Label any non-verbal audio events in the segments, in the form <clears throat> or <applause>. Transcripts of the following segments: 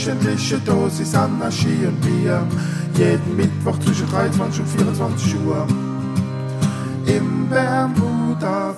wöchentliche Dosis Anarchie und Bier. Jeden Mittwoch zwischen 23 und 24 Uhr. Im Bermuda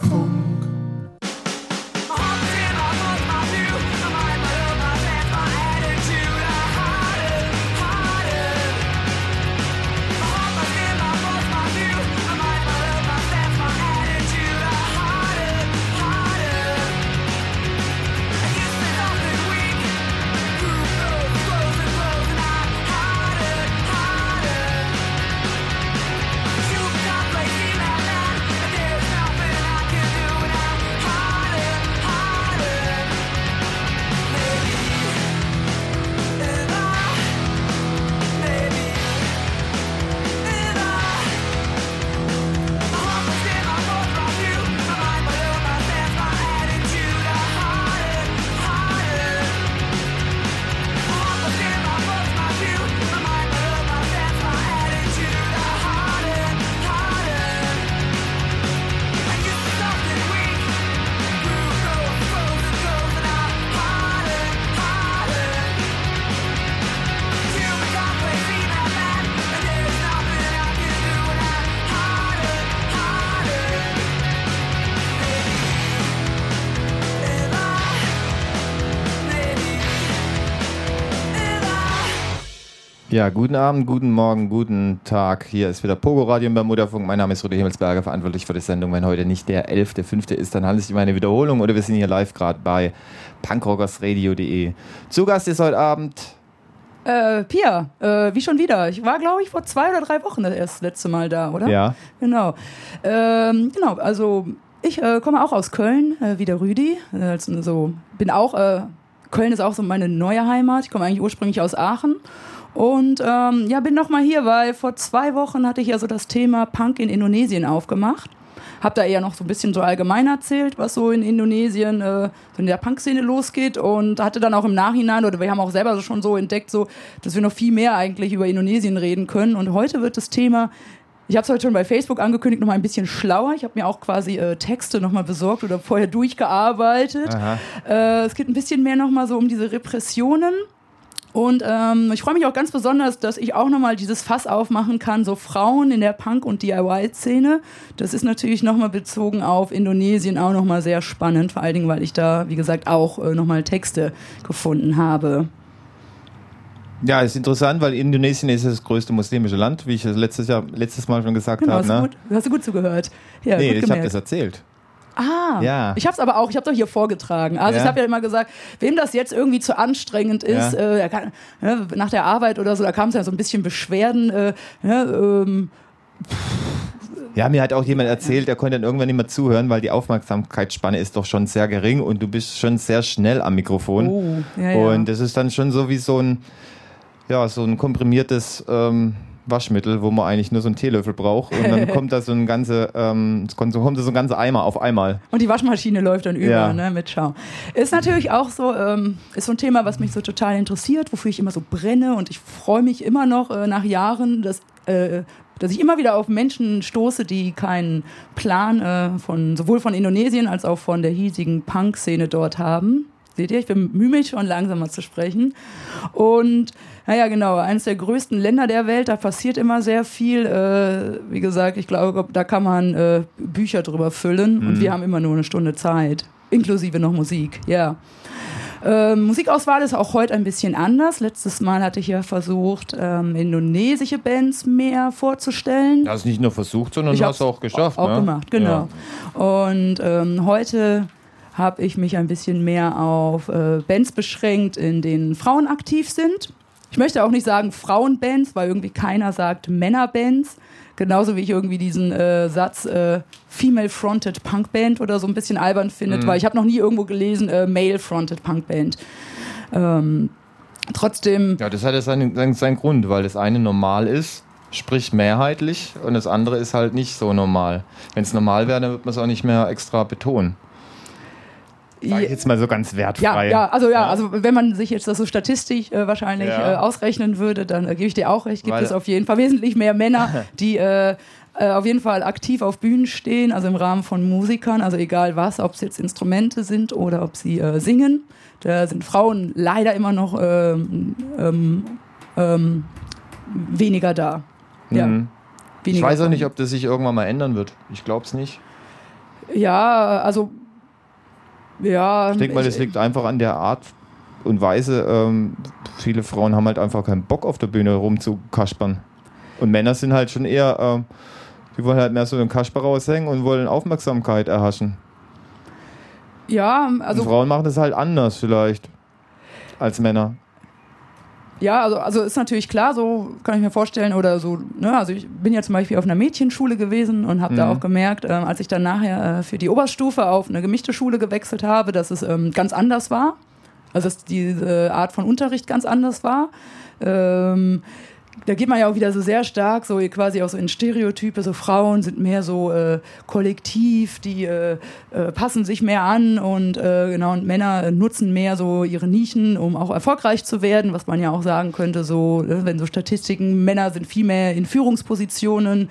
Ja, guten Abend, guten Morgen, guten Tag. Hier ist wieder Pogo Radio im Bermuda-Funk. Mein Name ist Rudi Himmelsberger, verantwortlich für die Sendung. Wenn heute nicht der 11.05. ist, dann handelt es sich um eine Wiederholung oder wir sind hier live gerade bei punkrockersradio.de. Zu Gast ist heute Abend Äh, Pia, äh, wie schon wieder. Ich war, glaube ich, vor zwei oder drei Wochen das erste letzte Mal da, oder? Ja. Genau. Ähm, genau, also ich äh, komme auch aus Köln, äh, wie der Rüdi. Also so, bin auch, äh, Köln ist auch so meine neue Heimat. Ich komme eigentlich ursprünglich aus Aachen. Und ähm, ja, bin nochmal hier, weil vor zwei Wochen hatte ich ja so das Thema Punk in Indonesien aufgemacht. Hab da eher noch so ein bisschen so allgemein erzählt, was so in Indonesien äh, so in der Punk-Szene losgeht und hatte dann auch im Nachhinein, oder wir haben auch selber schon so entdeckt, so, dass wir noch viel mehr eigentlich über Indonesien reden können. Und heute wird das Thema ich habe es heute schon bei Facebook angekündigt, noch mal ein bisschen schlauer. Ich habe mir auch quasi äh, Texte noch mal besorgt oder vorher durchgearbeitet. Äh, es geht ein bisschen mehr noch mal so um diese Repressionen und ähm, ich freue mich auch ganz besonders, dass ich auch nochmal dieses Fass aufmachen kann, so Frauen in der Punk- und DIY-Szene. Das ist natürlich nochmal bezogen auf Indonesien auch nochmal sehr spannend, vor allen Dingen, weil ich da, wie gesagt, auch äh, nochmal Texte gefunden habe. Ja, ist interessant, weil Indonesien ist das größte muslimische Land, wie ich das letztes, Jahr, letztes Mal schon gesagt Genau, habe. hast, du Ne? gut, hast du gut zugehört. Ja, Nee, gut ich habe das erzählt. Ah, Ja. ich habe es aber auch, ich habe doch hier vorgetragen. Also Ja. ich habe ja immer gesagt, wem das jetzt irgendwie zu anstrengend ist, Ja. äh, kann, ne, nach der Arbeit oder so, da kam es ja so ein bisschen Beschwerden. Äh, ne, ähm, Ja, mir hat auch jemand erzählt, der konnte dann irgendwann nicht mehr zuhören, weil die Aufmerksamkeitsspanne ist doch schon sehr gering und du bist schon sehr schnell am Mikrofon. oh, ja, ja. Und das ist dann schon so wie so ein, ja, so ein komprimiertes ähm, Waschmittel, wo man eigentlich nur so einen Teelöffel braucht. Und dann kommt da so ein ganze, ähm, kommt so kommt so ein ganzer Eimer auf einmal. Und die Waschmaschine läuft dann über, Ja. ne, mit Schau. Ist natürlich auch so, ähm, ist so ein Thema, was mich so total interessiert, wofür ich immer so brenne und ich freue mich immer noch äh, nach Jahren, dass, äh, dass ich immer wieder auf Menschen stoße, die keinen Plan äh, von, sowohl von Indonesien als auch von der hiesigen Punk-Szene dort haben. Seht ihr, ich bemühe mich schon langsamer zu sprechen. Und naja, genau, eines der größten Länder der Welt, da passiert immer sehr viel. Äh, wie gesagt, ich glaube, da kann man äh, Bücher drüber füllen und wir haben immer nur eine Stunde Zeit. Inklusive noch Musik, ja. Ähm, Musikauswahl ist auch heute ein bisschen anders. Letztes Mal hatte ich ja versucht, ähm, indonesische Bands mehr vorzustellen. Du hast nicht nur versucht, sondern Ich hast auch geschafft. Auch ne? gemacht, genau. Und ähm, heute habe ich mich ein bisschen mehr auf äh, Bands beschränkt, in denen Frauen aktiv sind. Ich möchte auch nicht sagen Frauenbands, weil irgendwie keiner sagt Männerbands. Genauso wie ich irgendwie diesen äh, Satz äh, Female-Fronted Punkband oder so ein bisschen albern findet, weil ich habe noch nie irgendwo gelesen äh, Male-Fronted Punkband. Ähm, trotzdem Ja, das hat ja seinen, seinen, seinen Grund, weil das eine normal ist, sprich mehrheitlich, und das andere ist halt nicht so normal. Wenn es normal wäre, dann würde man es auch nicht mehr extra betonen. Sag ich jetzt mal so ganz wertfrei. Ja, ja, also ja, also wenn man sich jetzt das so statistisch äh, wahrscheinlich Ja. äh, ausrechnen würde, dann äh, gebe ich dir auch recht, gibt Weil- es auf jeden Fall wesentlich mehr Männer, <laughs> die äh, äh, auf jeden Fall aktiv auf Bühnen stehen, also im Rahmen von Musikern, also egal was, ob es jetzt Instrumente sind oder ob sie äh, singen. Da sind Frauen leider immer noch ähm, ähm, ähm, weniger da. Ja, Mhm. Ich weniger weiß auch nicht, ob das sich irgendwann mal ändern wird. Ich glaube es nicht. Ja, also ja. Ich denke mal, das liegt einfach an der Art und Weise. Ähm, viele Frauen haben halt einfach keinen Bock auf der Bühne rumzukaspern. Und Männer sind halt schon eher, ähm, die wollen halt mehr so einen Kasper raushängen und wollen Aufmerksamkeit erhaschen. ja, und also Frauen machen das halt anders vielleicht als Männer. Ja, also, also ist natürlich klar, so kann ich mir vorstellen, oder so, ne, also ich bin ja zum Beispiel auf einer Mädchenschule gewesen und habe da Mhm. auch gemerkt, ähm, als ich dann nachher äh, für die Oberstufe auf eine gemischte Schule gewechselt habe, dass es ähm, ganz anders war. Also dass diese Art von Unterricht ganz anders war. Ähm, da geht man ja auch wieder so sehr stark so quasi auch so in Stereotype. So Frauen sind mehr so äh, kollektiv, die äh, äh, passen sich mehr an und äh, genau und Männer nutzen mehr so ihre Nischen, um auch erfolgreich zu werden. Was man ja auch sagen könnte, so äh, wenn so Statistiken Männer sind viel mehr in Führungspositionen.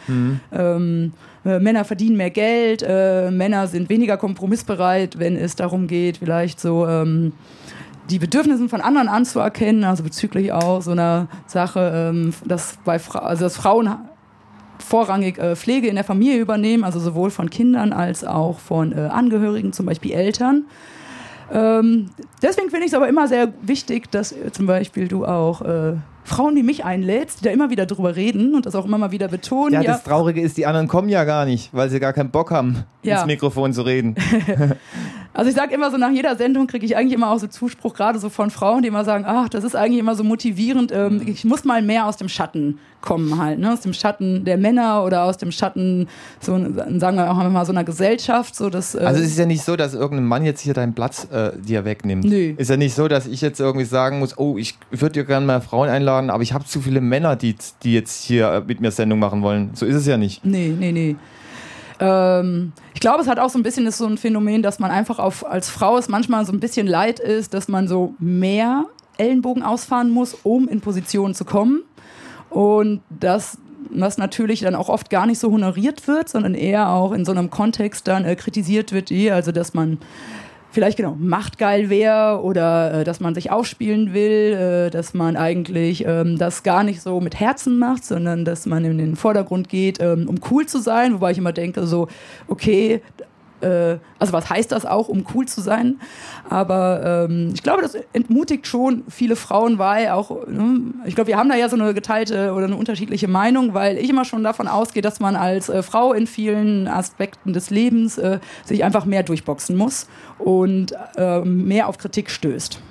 Ähm, äh, Männer verdienen mehr Geld, äh, Männer sind weniger kompromissbereit, wenn es darum geht, vielleicht so ähm, die Bedürfnisse von anderen anzuerkennen, also bezüglich auch so einer Sache, ähm, dass bei Fra also dass Frauen vorrangig äh, Pflege in der Familie übernehmen, also sowohl von Kindern als auch von äh, Angehörigen, zum Beispiel Eltern. Ähm, deswegen finde ich es aber immer sehr wichtig, dass äh, zum Beispiel du auch Frauen wie mich einlädst, die da immer wieder drüber reden und das auch immer mal wieder betonen. Ja, ja, das Traurige ist, die anderen kommen ja gar nicht, weil sie gar keinen Bock haben, Ja. ins Mikrofon zu reden. <laughs> Also ich sage immer so, nach jeder Sendung kriege ich eigentlich immer auch so Zuspruch, gerade so von Frauen, die immer sagen, ach, das ist eigentlich immer so motivierend, ähm, ich muss mal mehr aus dem Schatten kommen halt, ne? aus dem Schatten der Männer oder aus dem Schatten, so, sagen wir auch mal, so einer Gesellschaft. So dass, äh, Also es ist ja nicht so, dass irgendein Mann jetzt hier deinen Platz äh, dir wegnimmt. Nö. Ist ja nicht so, dass ich jetzt irgendwie sagen muss, oh, ich würde dir gerne mal Frauen einladen, aber ich habe zu viele Männer, die, die jetzt hier äh, mit mir Sendung machen wollen. So ist es ja nicht. Nee, nee, nee. Ähm, ich glaube, es hat auch so ein bisschen ist so ein Phänomen, dass man einfach auf, als Frau es manchmal so ein bisschen leid ist, dass man so mehr Ellenbogen ausfahren muss, um in Position zu kommen. Und das, was natürlich dann auch oft gar nicht so honoriert wird, sondern eher auch in so einem Kontext dann äh, kritisiert wird, eh, also dass man vielleicht genau machtgeil wäre oder äh, dass man sich aufspielen will, äh, dass man eigentlich ähm, das gar nicht so mit Herzen macht, sondern dass man in den Vordergrund geht, ähm, um cool zu sein, wobei ich immer denke, so, okay, äh, also was heißt das auch, um cool zu sein? Aber ähm, ich glaube, das entmutigt schon viele Frauen, weil auch, ne, ich glaube, wir haben da ja so eine geteilte oder eine unterschiedliche Meinung, weil ich immer schon davon ausgehe, dass man als äh, Frau in vielen Aspekten des Lebens äh, sich einfach mehr durchboxen muss und äh, mehr auf Kritik stößt.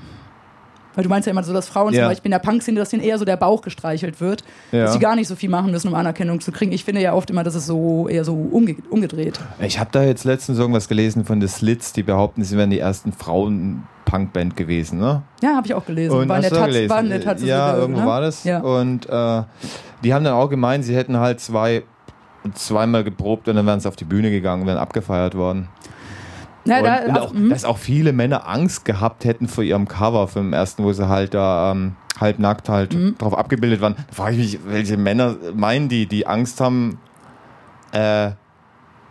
Weil du meinst ja immer so, dass Frauen Ja. zum Beispiel in der Punk-Szene, dass denen eher so der Bauch gestreichelt wird, Ja. dass sie gar nicht so viel machen müssen, um Anerkennung zu kriegen. Ich finde ja oft immer, das ist so eher so umge umgedreht. Ich habe da jetzt letztens irgendwas gelesen von The Slits, die behaupten, sie wären die ersten Frauen-Punkband gewesen, ne? Ja, habe ich auch gelesen. war in der Taz, gelesen? war in der Taz Ja, so, irgendwo ne? war das. Ja. Und äh, die haben dann auch gemeint, sie hätten halt zwei, zweimal geprobt und dann wären sie auf die Bühne gegangen, wären abgefeiert worden. Ja, und, da, und also, auch, hm. dass auch viele Männer Angst gehabt hätten vor ihrem Cover, vom ersten, wo sie halt da ähm, halbnackt halt Mhm. drauf abgebildet waren. Da frage ich mich, welche Männer meinen die, die Angst haben, äh,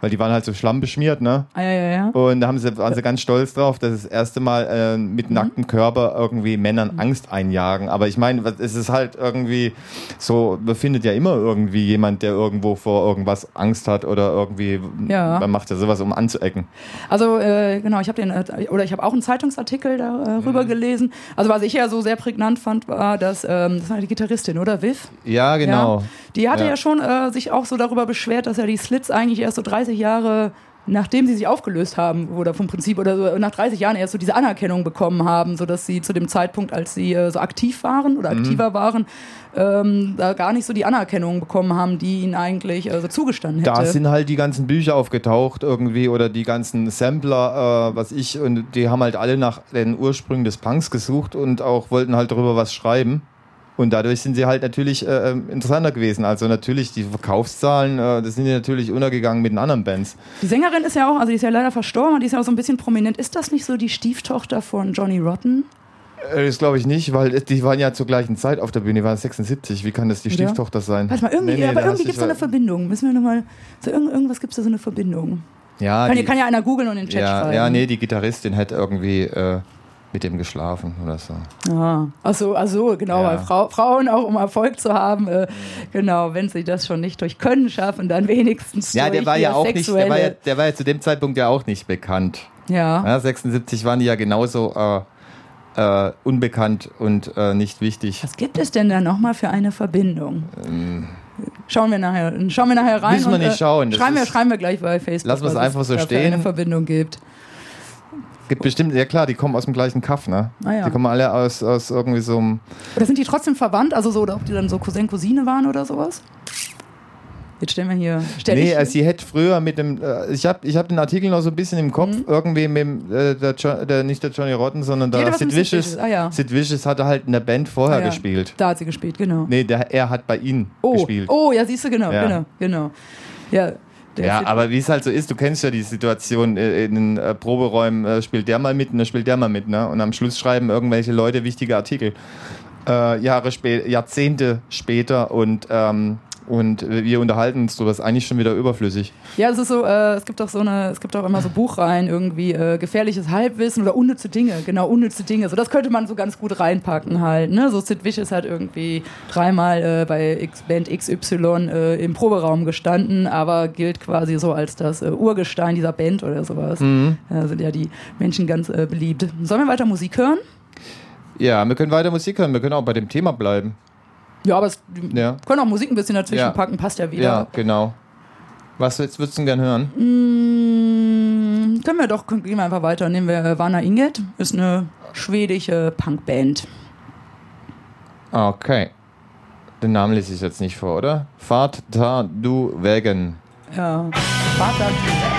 weil die waren halt so schlammbeschmiert, ne? ah, ja, ja, ja. Und da haben sie, waren sie ganz stolz drauf, dass das erste Mal äh, Mhm. mit nacktem Körper irgendwie Männern Angst einjagen. Aber ich meine, es ist halt irgendwie so, man findet ja immer irgendwie jemand, der irgendwo vor irgendwas Angst hat oder irgendwie, Ja. man macht ja sowas, um anzuecken. Also äh, genau, ich habe den äh, oder ich habe auch einen Zeitungsartikel darüber Mhm. gelesen. Also was ich ja so sehr prägnant fand, war, dass ähm, das war die Gitarristin, oder Viv? Ja, genau. Ja, die hatte ja, Ja. schon äh, sich auch so darüber beschwert, dass ja die Slits eigentlich erst so 30 Jahre nachdem sie sich aufgelöst haben oder vom Prinzip oder so nach 30 Jahren erst so diese Anerkennung bekommen haben, so dass sie zu dem Zeitpunkt, als sie äh, so aktiv waren oder Mhm. aktiver waren, ähm, da gar nicht so die Anerkennung bekommen haben, die ihnen eigentlich äh, so zugestanden hätte. Da sind halt die ganzen Bücher aufgetaucht irgendwie oder die ganzen Sampler, äh, was ich, und die haben halt alle nach den Ursprüngen des Punks gesucht und auch wollten halt darüber was schreiben. Und dadurch sind sie halt natürlich äh, ähm, interessanter gewesen. Also natürlich die Verkaufszahlen, äh, das sind ja natürlich untergegangen mit den anderen Bands. Die Sängerin ist ja auch, also die ist ja leider verstorben und die ist ja auch so ein bisschen prominent. Ist das nicht so die Stieftochter von Johnny Rotten? Äh, Das glaube ich nicht, weil die waren ja zur gleichen Zeit auf der Bühne, die waren 76. Wie kann das die Ja. Stieftochter sein? Warte mal, irgendwie, Nee, nee, aber irgendwie gibt es da eine Verbindung. Müssen wir nochmal. So irgend, irgendwas gibt es da so eine Verbindung. Ja, Kann, die, kann ja einer googeln und in den Chat ja, schreiben. ja, nee, die Gitarristin hätte irgendwie äh, mit dem geschlafen oder so. Ah, ach so, ach so, genau, Ja. weil Frau, Frauen auch um Erfolg zu haben, äh, genau, wenn sie das schon nicht durch Können schaffen, dann wenigstens Ja, der war ja auch nicht, der war ja, der war ja zu dem Zeitpunkt ja auch nicht bekannt. ja. Ja, 76 waren die ja genauso äh, äh, unbekannt und äh, nicht wichtig. Was gibt es denn da nochmal für eine Verbindung? Schauen wir nachher, schauen wir nachher rein. Ähm. Müssen wir und, nicht schauen, das Schreiben wir, schreiben wir gleich bei Facebook. Lassen wir es einfach so stehen. eine Verbindung gibt. Gibt bestimmt, ja klar, die kommen aus dem gleichen Kaff, ne? Ah, ja. Die kommen alle aus, aus irgendwie so einem. Oder sind die trotzdem verwandt? Also so, oder ob die dann so Cousin, Cousine waren oder sowas? Jetzt stellen wir hier. Stell Nee, ich, also sie hätte früher mit dem. Äh, ich habe ich hab den Artikel noch so ein bisschen im Kopf. Mhm. Irgendwie mit dem, äh, der, Jo- der, nicht der Johnny Rotten, sondern der Sid. Vicious, ah, ja. Sid Vicious hatte halt in der Band vorher Ah, ja. gespielt. Da hat sie gespielt, genau. Nee, der, er hat bei ihnen oh, gespielt. oh, ja, siehst du, genau, Ja. genau, genau. Ja, der Ja, aber wie es halt so ist, du kennst ja die Situation, äh, in den äh, Proberäumen äh, spielt der mal mit dann spielt der mal mit, ne? Und am Schluss schreiben irgendwelche Leute wichtige Artikel. Äh, Jahre spä Jahrzehnte später und, ähm, und wir unterhalten uns drüber, ist eigentlich schon wieder überflüssig. Ja, es ist so, äh, es gibt auch so eine, es gibt auch immer so Buchreihen, irgendwie äh, gefährliches Halbwissen oder unnütze Dinge, genau, unnütze Dinge. So, das könnte man so ganz gut reinpacken halt. Ne? So Sid Vicious hat irgendwie dreimal äh, bei X Band XY äh, im Proberaum gestanden, aber gilt quasi so als das äh, Urgestein dieser Band oder sowas. Da sind ja die Menschen ganz äh, beliebt. Sollen wir weiter Musik hören? Ja, wir können weiter Musik hören, wir können auch bei dem Thema bleiben. Ja, aber es Ja. können auch Musik ein bisschen dazwischen Ja. packen, passt ja wieder. Ja, genau. Was jetzt würdest du denn gern hören? Mm, können wir doch, gehen wir einfach weiter. Nehmen wir Vana Inget, ist eine schwedische Punkband. Okay. Den Namen lese ich jetzt nicht vor, oder? Fahrt da du Wägen. Ja. Vater. Ja,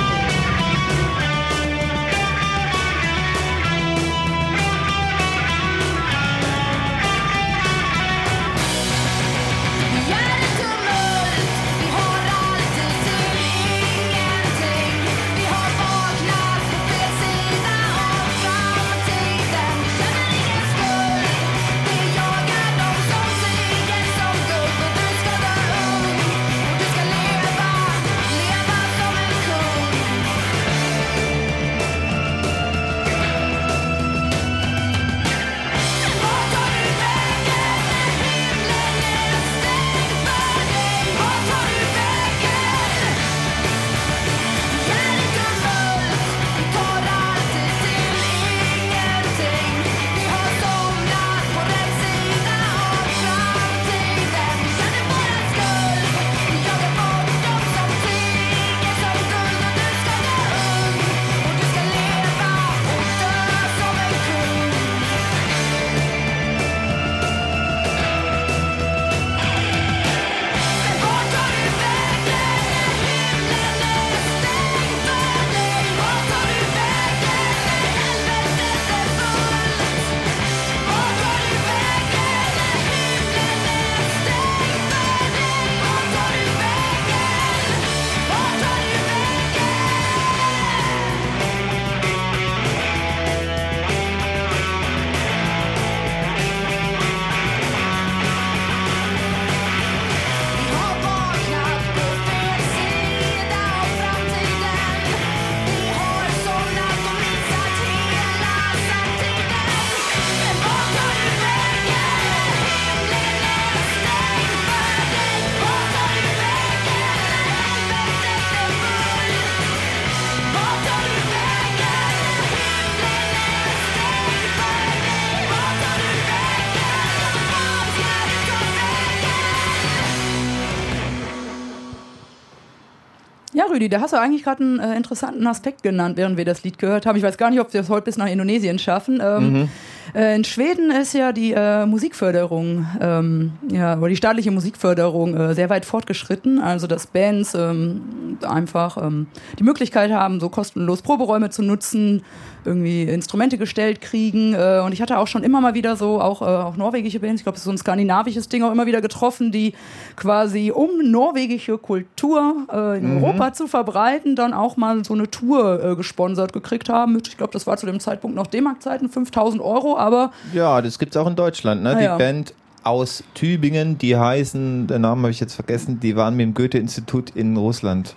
Rüdi, da hast du eigentlich gerade einen äh, interessanten Aspekt genannt, während wir das Lied gehört haben. Ich weiß gar nicht, ob wir es heute bis nach Indonesien schaffen. Ähm, Äh, in Schweden ist ja die äh, Musikförderung, ähm, ja, oder die staatliche Musikförderung äh, sehr weit fortgeschritten. Also, dass Bands ähm, einfach ähm, die Möglichkeit haben, so kostenlos Proberäume zu nutzen, irgendwie Instrumente gestellt kriegen. Äh, und ich hatte auch schon immer mal wieder so, auch, äh, auch norwegische Bands, ich glaube, es ist so ein skandinavisches Ding, auch immer wieder getroffen, die quasi, um norwegische Kultur äh, in mhm. Europa zu verbreiten, dann auch mal so eine Tour äh, gesponsert gekriegt haben. Mit, ich glaube, das war zu dem Zeitpunkt noch D-Mark-Zeiten, 5000 Euro, aber. Ja, das gibt es auch in Deutschland, ne? Ah, die ja. Band aus Tübingen, die heißen, der Name habe ich jetzt vergessen, die waren mit dem Goethe-Institut in Russland.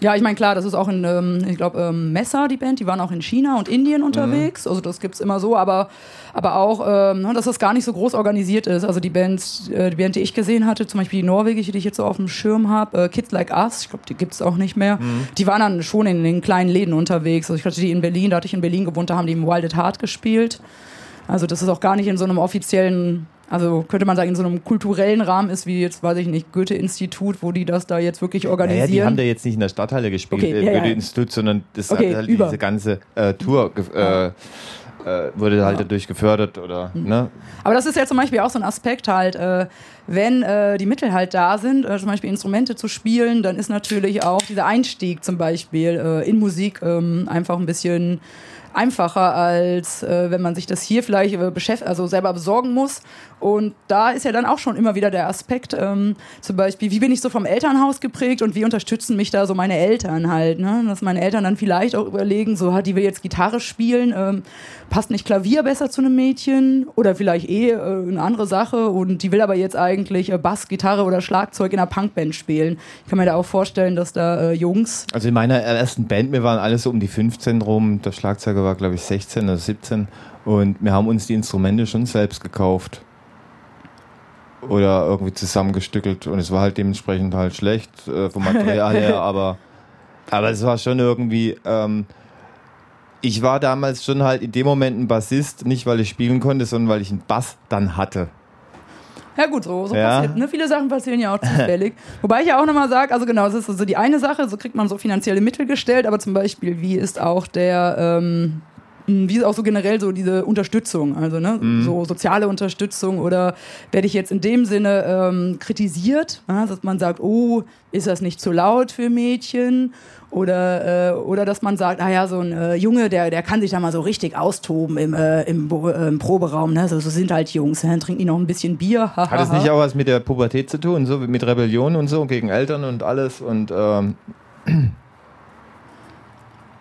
Ja, ich meine, klar, das ist auch in, ähm, ich glaube, ähm, Messer, die Band, die waren auch in China und Indien unterwegs. Mhm. Also das gibt es immer so, aber, aber auch, ähm, ne, dass das gar nicht so groß organisiert ist. Also die Bands, äh, die Band, die ich gesehen hatte, zum Beispiel die norwegische, die ich jetzt so auf dem Schirm habe, äh, Kids Like Us, ich glaube, die gibt es auch nicht mehr. Mhm. Die waren dann schon in den kleinen Läden unterwegs. Also ich hatte die in Berlin, da hatte ich in Berlin gewohnt, da haben die im Wild at Heart gespielt. Also das ist auch gar nicht in so einem offiziellen also könnte man sagen, in so einem kulturellen Rahmen ist, wie jetzt, weiß ich nicht, Goethe-Institut, wo die das da jetzt wirklich organisieren. Naja, die haben da jetzt nicht in der Stadthalle gespielt, okay, äh, ja, Goethe-Institut, sondern das okay, hat halt über. diese ganze äh, Tour äh, äh, wurde halt ja. dadurch gefördert oder mhm. ne? Aber das ist ja zum Beispiel auch so ein Aspekt halt, äh, wenn äh, die Mittel halt da sind, äh, zum Beispiel Instrumente zu spielen, dann ist natürlich auch dieser Einstieg zum Beispiel äh, in Musik ähm, einfach ein bisschen einfacher, als äh, wenn man sich das hier vielleicht äh, beschäftigt, also selber besorgen muss. Und da ist ja dann auch schon immer wieder der Aspekt, ähm, zum Beispiel, wie bin ich so vom Elternhaus geprägt und wie unterstützen mich da so meine Eltern halt, ne? Dass meine Eltern dann vielleicht auch überlegen, so, die will jetzt Gitarre spielen, ähm, passt nicht Klavier besser zu einem Mädchen oder vielleicht eh äh, eine andere Sache und die will aber jetzt eigentlich äh, Bass, Gitarre oder Schlagzeug in einer Punkband spielen. Ich kann mir da auch vorstellen, dass da äh, Jungs. Also in meiner ersten Band, wir waren alle so um die 15 rum, der Schlagzeuger war glaube ich 16 oder 17 und wir haben uns die Instrumente schon selbst gekauft oder irgendwie zusammengestückelt und es war halt dementsprechend halt schlecht äh, vom Material her, <laughs> aber, aber es war schon irgendwie. Ähm, ich war damals schon halt in dem Moment ein Bassist, nicht weil ich spielen konnte, sondern weil ich einen Bass dann hatte. Ja gut, so, so ja. passiert. Ne? Viele Sachen passieren ja auch zufällig. <laughs> Wobei ich ja auch nochmal sage, also genau, das ist also die eine Sache, so kriegt man so finanzielle Mittel gestellt, aber zum Beispiel, wie ist auch der, ähm, wie ist auch so generell so diese Unterstützung, also ne, mhm. so soziale Unterstützung oder werde ich jetzt in dem Sinne ähm, kritisiert, ja, dass man sagt, oh, ist das nicht zu laut für Mädchen? Oder, äh, oder dass man sagt, ah ja, so ein äh, Junge, der, der kann sich da mal so richtig austoben im, äh, im, äh, im Proberaum. Ne? So, so, sind halt Jungs, ne? dann trinken die noch ein bisschen Bier. Hat es nicht auch was mit der Pubertät zu tun, so mit Rebellion und so gegen Eltern und alles und ähm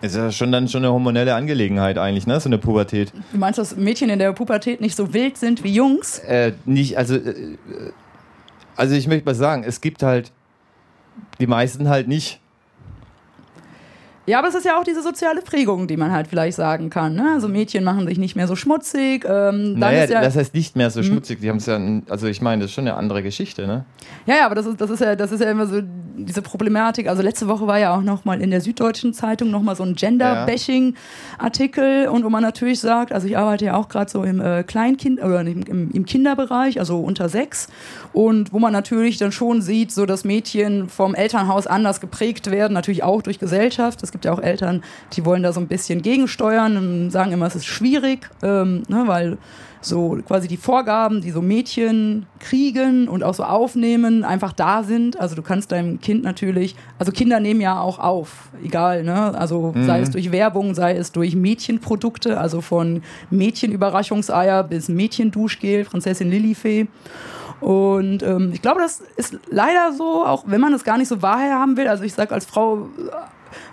ist ja schon dann schon eine hormonelle Angelegenheit eigentlich, ne? So eine Pubertät. Du meinst, dass Mädchen in der Pubertät nicht so wild sind wie Jungs? Äh, nicht, also, äh, also ich möchte mal sagen, es gibt halt die meisten halt nicht. Ja, aber es ist ja auch diese soziale Prägung, die man halt vielleicht sagen kann. Ne? Also Mädchen machen sich nicht mehr so schmutzig. Ähm, naja, ja das heißt nicht mehr so hm. schmutzig. Die haben es ja, also ich meine, das ist schon eine andere Geschichte, ne? Ja, ja, aber das ist, das ist ja, das ist ja immer so diese Problematik. Also letzte Woche war ja auch noch mal in der Süddeutschen Zeitung noch mal so ein Gender-Bashing-Artikel und wo man natürlich sagt, also ich arbeite ja auch gerade so im äh, Kleinkind oder im, im, im Kinderbereich, also unter sechs und wo man natürlich dann schon sieht, so dass Mädchen vom Elternhaus anders geprägt werden, natürlich auch durch Gesellschaft. Es gibt ja auch Eltern, die wollen da so ein bisschen gegensteuern und sagen immer, es ist schwierig, ähm, ne, weil so quasi die Vorgaben, die so Mädchen kriegen und auch so aufnehmen, einfach da sind. Also du kannst deinem Kind natürlich, also Kinder nehmen ja auch auf, egal, ne? Also mhm. sei es durch Werbung, sei es durch Mädchenprodukte, also von Mädchenüberraschungseier bis Mädchenduschgel, Prinzessin Lilifee. Und ähm, ich glaube, das ist leider so, auch wenn man es gar nicht so wahrhaben will. Also ich sage als Frau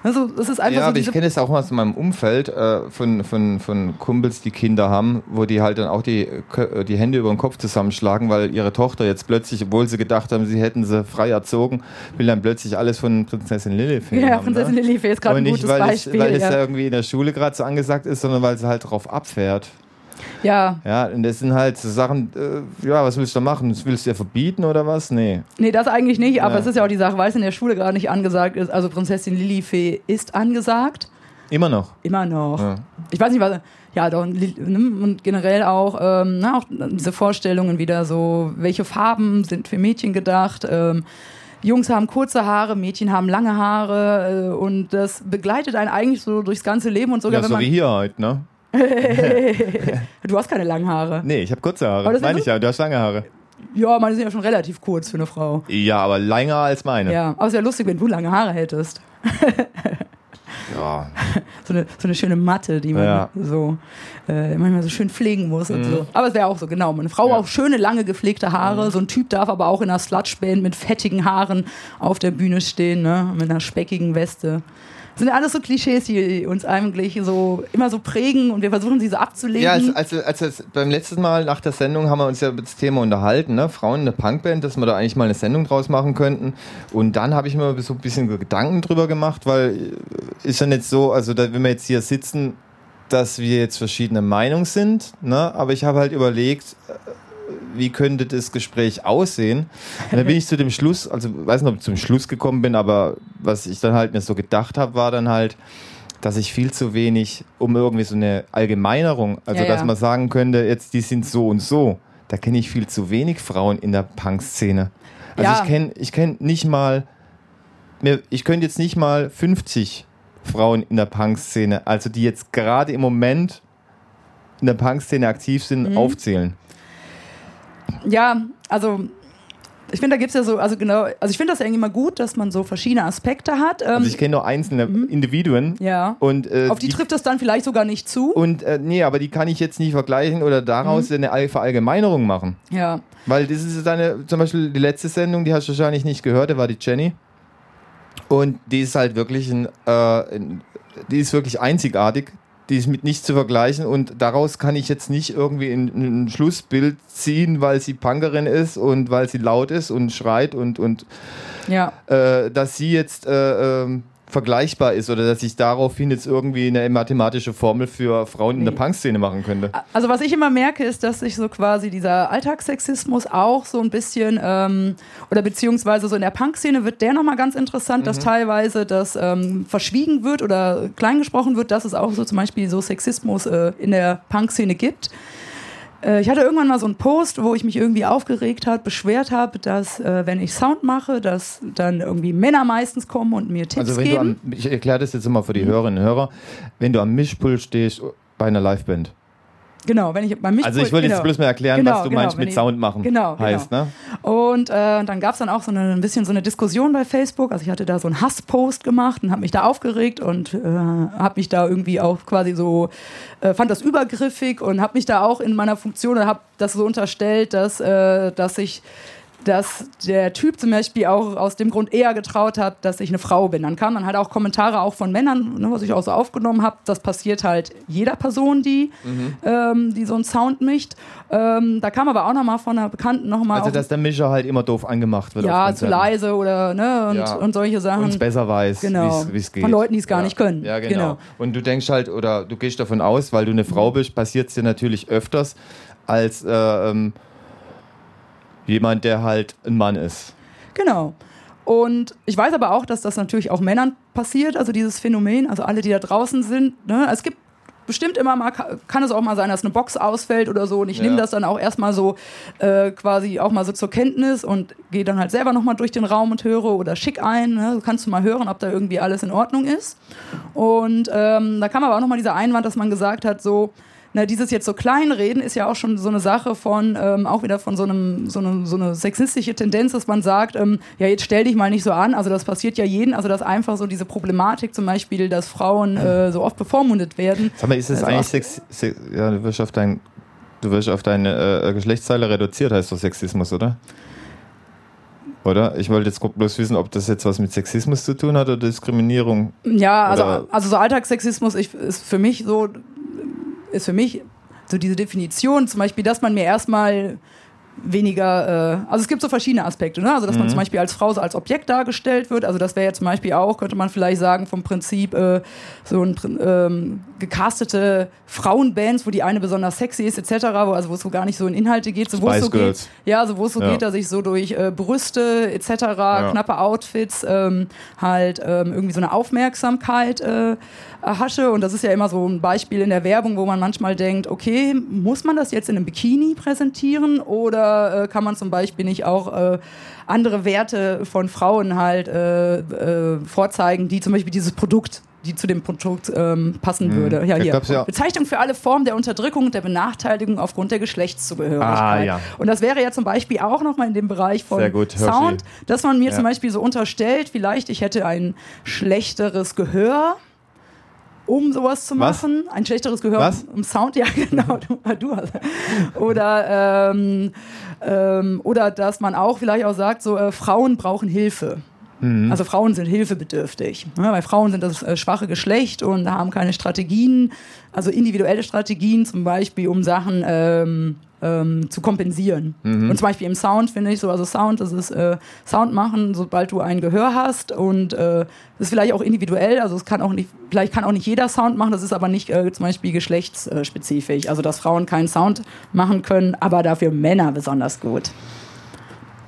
also, das ist einfach ja, so aber ich kenne es auch mal aus meinem Umfeld äh, von, von, von Kumpels, die Kinder haben, wo die halt dann auch die, die Hände über den Kopf zusammenschlagen, weil ihre Tochter jetzt plötzlich, obwohl sie gedacht haben, sie hätten sie frei erzogen, will dann plötzlich alles von Prinzessin Lilifee Ja, haben, Prinzessin ne? Lilifee ist gerade ein gutes weil Beispiel. Nicht, weil ja. es ja irgendwie in der Schule gerade so angesagt ist, sondern weil sie halt darauf abfährt. Ja. Ja, und das sind halt so Sachen, äh, ja, was willst du da machen? Willst du dir verbieten oder was? Nee. Nee, das eigentlich nicht, aber ja. es ist ja auch die Sache, weil es in der Schule gerade nicht angesagt ist. Also Prinzessin Lilifee ist angesagt. Immer noch. Immer noch. Ja. Ich weiß nicht, was. Ja, doch, ne, und generell auch, ähm, na, auch diese Vorstellungen wieder so, welche Farben sind für Mädchen gedacht. Ähm, Jungs haben kurze Haare, Mädchen haben lange Haare äh, und das begleitet einen eigentlich so durchs ganze Leben und sogar ja, so wie hier halt, ne? Du hast keine langen Haare. Nee, ich habe kurze Haare. das Meine ich ja, du hast lange Haare. Ja, meine sind ja schon relativ kurz für eine Frau. Ja, aber länger als meine. Ja, aber es wäre lustig, wenn du lange Haare hättest. Ja. So eine, so eine schöne Matte, die man Ja. so äh, manchmal so schön pflegen muss und so. Aber es wäre auch so, genau. Eine Frau Mhm. Ja. Mhm. auch schöne, lange gepflegte Haare. So ein Typ darf aber auch in einer Slutschband mit fettigen Haaren auf der Bühne stehen, ne? mit einer speckigen Weste. Sind alles so Klischees, die uns eigentlich so immer so prägen und wir versuchen sie so abzulegen. Ja, als, als, als beim letzten Mal nach der Sendung haben wir uns ja über das Thema unterhalten, ne? Frauen in der Punkband, dass wir da eigentlich mal eine Sendung draus machen könnten. Und dann habe ich mir so ein bisschen Gedanken drüber gemacht, weil äh, ist ja nicht so, also da, wenn wir jetzt hier sitzen, dass wir jetzt verschiedene Meinungen sind, ne? aber ich habe halt überlegt, äh, wie könnte das Gespräch aussehen? Und dann bin ich zu dem Schluss, also weiß nicht, ob ich zum Schluss gekommen bin, aber was ich dann halt mir so gedacht habe, war dann halt, dass ich viel zu wenig, um irgendwie so eine Allgemeinerung, also Ja, dass ja. man sagen könnte, jetzt die sind so und so, da kenne ich viel zu wenig Frauen in der Punk-Szene. Also Ja. ich kenne ich kenn nicht mal, ich könnte jetzt nicht mal 50 Frauen in der Punk-Szene, also die jetzt gerade im Moment in der Punk-Szene aktiv sind, Mhm. aufzählen. Ja, also ich finde, da gibt es ja so, also genau, also ich finde das ja irgendwie mal gut, dass man so verschiedene Aspekte hat. Ähm, Also ich kenne nur einzelne Individuen ja. und äh, Auf die, trifft das dann vielleicht sogar nicht zu. und äh, nee, aber die kann ich jetzt nicht vergleichen oder daraus Mhm. eine All- Verallgemeinerung machen. Ja. Weil das ist deine, zum Beispiel die letzte Sendung, die hast du wahrscheinlich nicht gehört, da war die Jenny. Und die ist halt wirklich ein, äh, ein die ist wirklich einzigartig. Die ist mit nichts zu vergleichen und daraus kann ich jetzt nicht irgendwie ein, ein Schlussbild ziehen, weil sie Punkerin ist und weil sie laut ist und schreit und, und Ja. äh, dass sie jetzt äh, ähm, vergleichbar ist oder dass ich daraufhin jetzt irgendwie eine mathematische Formel für Frauen in der. Punkszene machen könnte. Also was ich immer merke, ist, dass sich so quasi dieser Alltagssexismus auch so ein bisschen ähm, oder beziehungsweise so in der Punk-Szene wird der nochmal ganz interessant, dass teilweise das ähm, verschwiegen wird oder kleingesprochen wird, dass es auch so zum Beispiel so Sexismus äh, in der Punk-Szene gibt. Äh, Ich hatte irgendwann mal so einen Post, wo ich mich irgendwie aufgeregt habe, beschwert habe, dass äh, wenn ich Sound mache, dass dann irgendwie Männer meistens kommen und mir Tipps Also wenn du geben. am, ich erkläre das jetzt immer für die Hörerinnen und Hörer, wenn du am Mischpult stehst bei einer Liveband. Genau, wenn ich beim Mischpult, Also ich genau. jetzt bloß mal erklären, Genau, was du genau, meinst mit ich- Sound machen genau, heißt, ne? Und äh, dann gab es dann auch so eine, ein bisschen so eine Diskussion bei Facebook. Also ich hatte da so einen Hasspost gemacht und habe mich da aufgeregt und äh, habe mich da irgendwie auch quasi so, äh, fand das übergriffig und habe mich da auch in meiner Funktion, habe das so unterstellt, dass, äh, dass ich dass der Typ zum Beispiel auch aus dem Grund eher getraut hat, dass ich eine Frau bin. Dann kamen dann halt auch Kommentare auch von Männern, ne, was ich auch so aufgenommen habe. Das passiert halt jeder Person, die, ähm, die so einen Sound mischt. Ähm, da kam aber auch nochmal von einer Bekannten nochmal Also dass der Mischer halt immer doof angemacht wird. ja, zu leise oder ne und, Ja. und solche Sachen. Und es besser weiß, Genau. wie es geht. Von Leuten, die es gar ja. nicht können. Ja, genau. Genau. Und du denkst halt, oder du gehst davon aus, weil du eine Frau bist, passiert es dir natürlich öfters als äh, ähm, jemand, der halt ein Mann ist. Genau. Und ich weiß aber auch, dass das natürlich auch Männern passiert, also dieses Phänomen, also alle, die da draußen sind. Ne? Es gibt bestimmt immer mal, ka- kann es auch mal sein, dass eine Box ausfällt oder so. Und ich Ja. nehme das dann auch erstmal so äh, quasi auch mal so zur Kenntnis und gehe dann halt selber nochmal durch den Raum und höre oder schick ein. Ne? So kannst du mal hören, ob da irgendwie alles in Ordnung ist. Und ähm, da kam aber auch nochmal dieser Einwand, dass man gesagt hat, so, na, dieses jetzt so kleinreden ist ja auch schon so eine Sache von, ähm, auch wieder von so einem, so eine, so eine sexistische Tendenz, dass man sagt, ähm, ja, jetzt stell dich mal nicht so an, also das passiert ja jeden, also dass einfach so diese Problematik zum Beispiel, dass Frauen äh, so oft bevormundet werden. Sag mal, ist das Also eigentlich Sex, Sex ja, du wirst auf dein du wirst auf deine äh, Geschlechtsteile reduziert, heißt doch Sexismus, oder? Oder? Ich wollte jetzt bloß wissen, ob das jetzt was mit Sexismus zu tun hat oder Diskriminierung. Ja, also, Oder- also so Alltagssexismus ich, ist für mich so, ist für mich so diese Definition, zum Beispiel, dass man mir erstmal weniger, äh, also es gibt so verschiedene Aspekte, ne? also dass man zum Beispiel als Frau so als Objekt dargestellt wird, also das wäre ja zum Beispiel auch, könnte man vielleicht sagen, vom Prinzip äh, so ein ähm, gecastete Frauenbands, wo die eine besonders sexy ist etc., wo, also wo es so gar nicht so in Inhalte geht, so wo es so Girls. geht, ja, also wo es so Ja. geht, dass ich so durch äh, Brüste etc., knappe Outfits ähm, halt ähm, irgendwie so eine Aufmerksamkeit erhasche. Und das ist ja immer so ein Beispiel in der Werbung, wo man manchmal denkt, okay, muss man das jetzt in einem Bikini präsentieren oder äh, kann man zum Beispiel nicht auch äh, andere Werte von Frauen halt äh, äh, vorzeigen, die zum Beispiel dieses Produkt die zu dem Produkt ähm, passen würde. Ja, hier. ja- Bezeichnung für alle Formen der Unterdrückung und der Benachteiligung aufgrund der Geschlechtszugehörigkeit. Ah, ja. Und das wäre ja zum Beispiel auch nochmal in dem Bereich von gut. Sound, dass man mir Ja. zum Beispiel so unterstellt, vielleicht ich hätte ein schlechteres Gehör um sowas zu Was? machen. Ein schlechteres Gehör Was? um Sound, ja <laughs> genau, du, du hast. Oder, ähm, ähm, oder dass man auch vielleicht auch sagt, so äh, Frauen brauchen Hilfe. Mhm. Also Frauen sind hilfebedürftig. Ne? Weil Frauen sind das äh, schwache Geschlecht und haben keine Strategien, also individuelle Strategien zum Beispiel, um Sachen ähm, ähm, zu kompensieren. Mhm. Und zum Beispiel im Sound finde ich so, also Sound, das ist äh, Sound machen, sobald du ein Gehör hast und äh, das ist vielleicht auch individuell, also es kann auch nicht, vielleicht kann auch nicht jeder Sound machen, das ist aber nicht äh, zum Beispiel geschlechtsspezifisch, also dass Frauen keinen Sound machen können, aber dafür Männer besonders gut.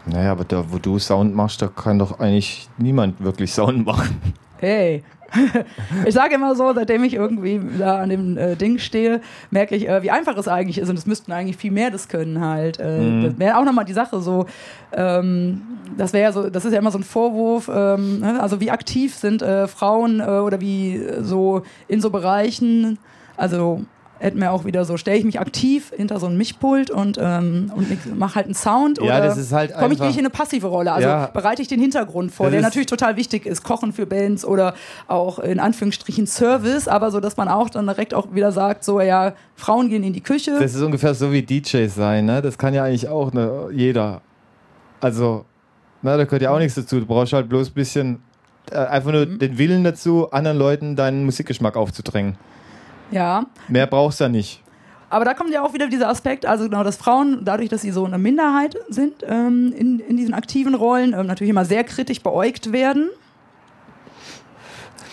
Naja, aber da, wo du Sound machst, da kann doch eigentlich niemand wirklich Sound machen. Hey. <laughs> Ich sage immer so, seitdem ich irgendwie da an dem äh, Ding stehe, merke ich, äh, wie einfach es eigentlich ist. Und es müssten eigentlich viel mehr das können halt. Äh, Mhm. Das wäre auch nochmal die Sache so. Ähm, das wäre ja so, das ist ja immer so ein Vorwurf. Ähm, ne? also wie aktiv sind äh, Frauen äh, oder wie äh, so in so Bereichen. Also hätten wir auch wieder so, stelle ich mich aktiv hinter so ein Mischpult und, ähm, und mache halt einen Sound Ja, oder das ist halt komme ich ich in eine passive Rolle. Also Ja. bereite ich den Hintergrund vor, der natürlich total wichtig ist, Kochen für Bands oder auch in Anführungsstrichen Service, aber so, dass man auch dann direkt auch wieder sagt, so ja, Frauen gehen in die Küche. Das ist ungefähr so wie DJs sein, ne? Das kann ja eigentlich auch ne, jeder. Also, na, da gehört ja auch nichts dazu. Du brauchst halt bloß ein bisschen äh, einfach nur Mhm. den Willen dazu, anderen Leuten deinen Musikgeschmack aufzudrängen. Ja, Mehr brauchst du ja nicht. aber da kommt ja auch wieder dieser Aspekt, also genau, dass Frauen, dadurch, dass sie so eine Minderheit sind ähm, in, in diesen aktiven Rollen, ähm, natürlich immer sehr kritisch beäugt werden.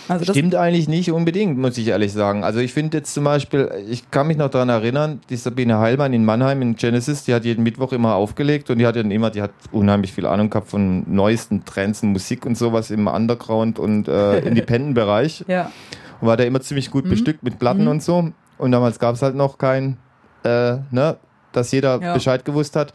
Also das, Stimmt eigentlich nicht unbedingt, muss ich ehrlich sagen. Also ich finde jetzt zum Beispiel, ich kann mich noch daran erinnern, die Sabine Heilmann in Mannheim in Genesis, die hat jeden Mittwoch immer aufgelegt und die hat dann immer, die hat unheimlich viel Ahnung gehabt von neuesten Trends und Musik und sowas im Underground und äh, <laughs> Independent-Bereich ja, und war da immer ziemlich gut bestückt mit Platten Mhm. und so. Und damals gab es halt noch kein, äh, ne, dass jeder Ja. Bescheid gewusst hat.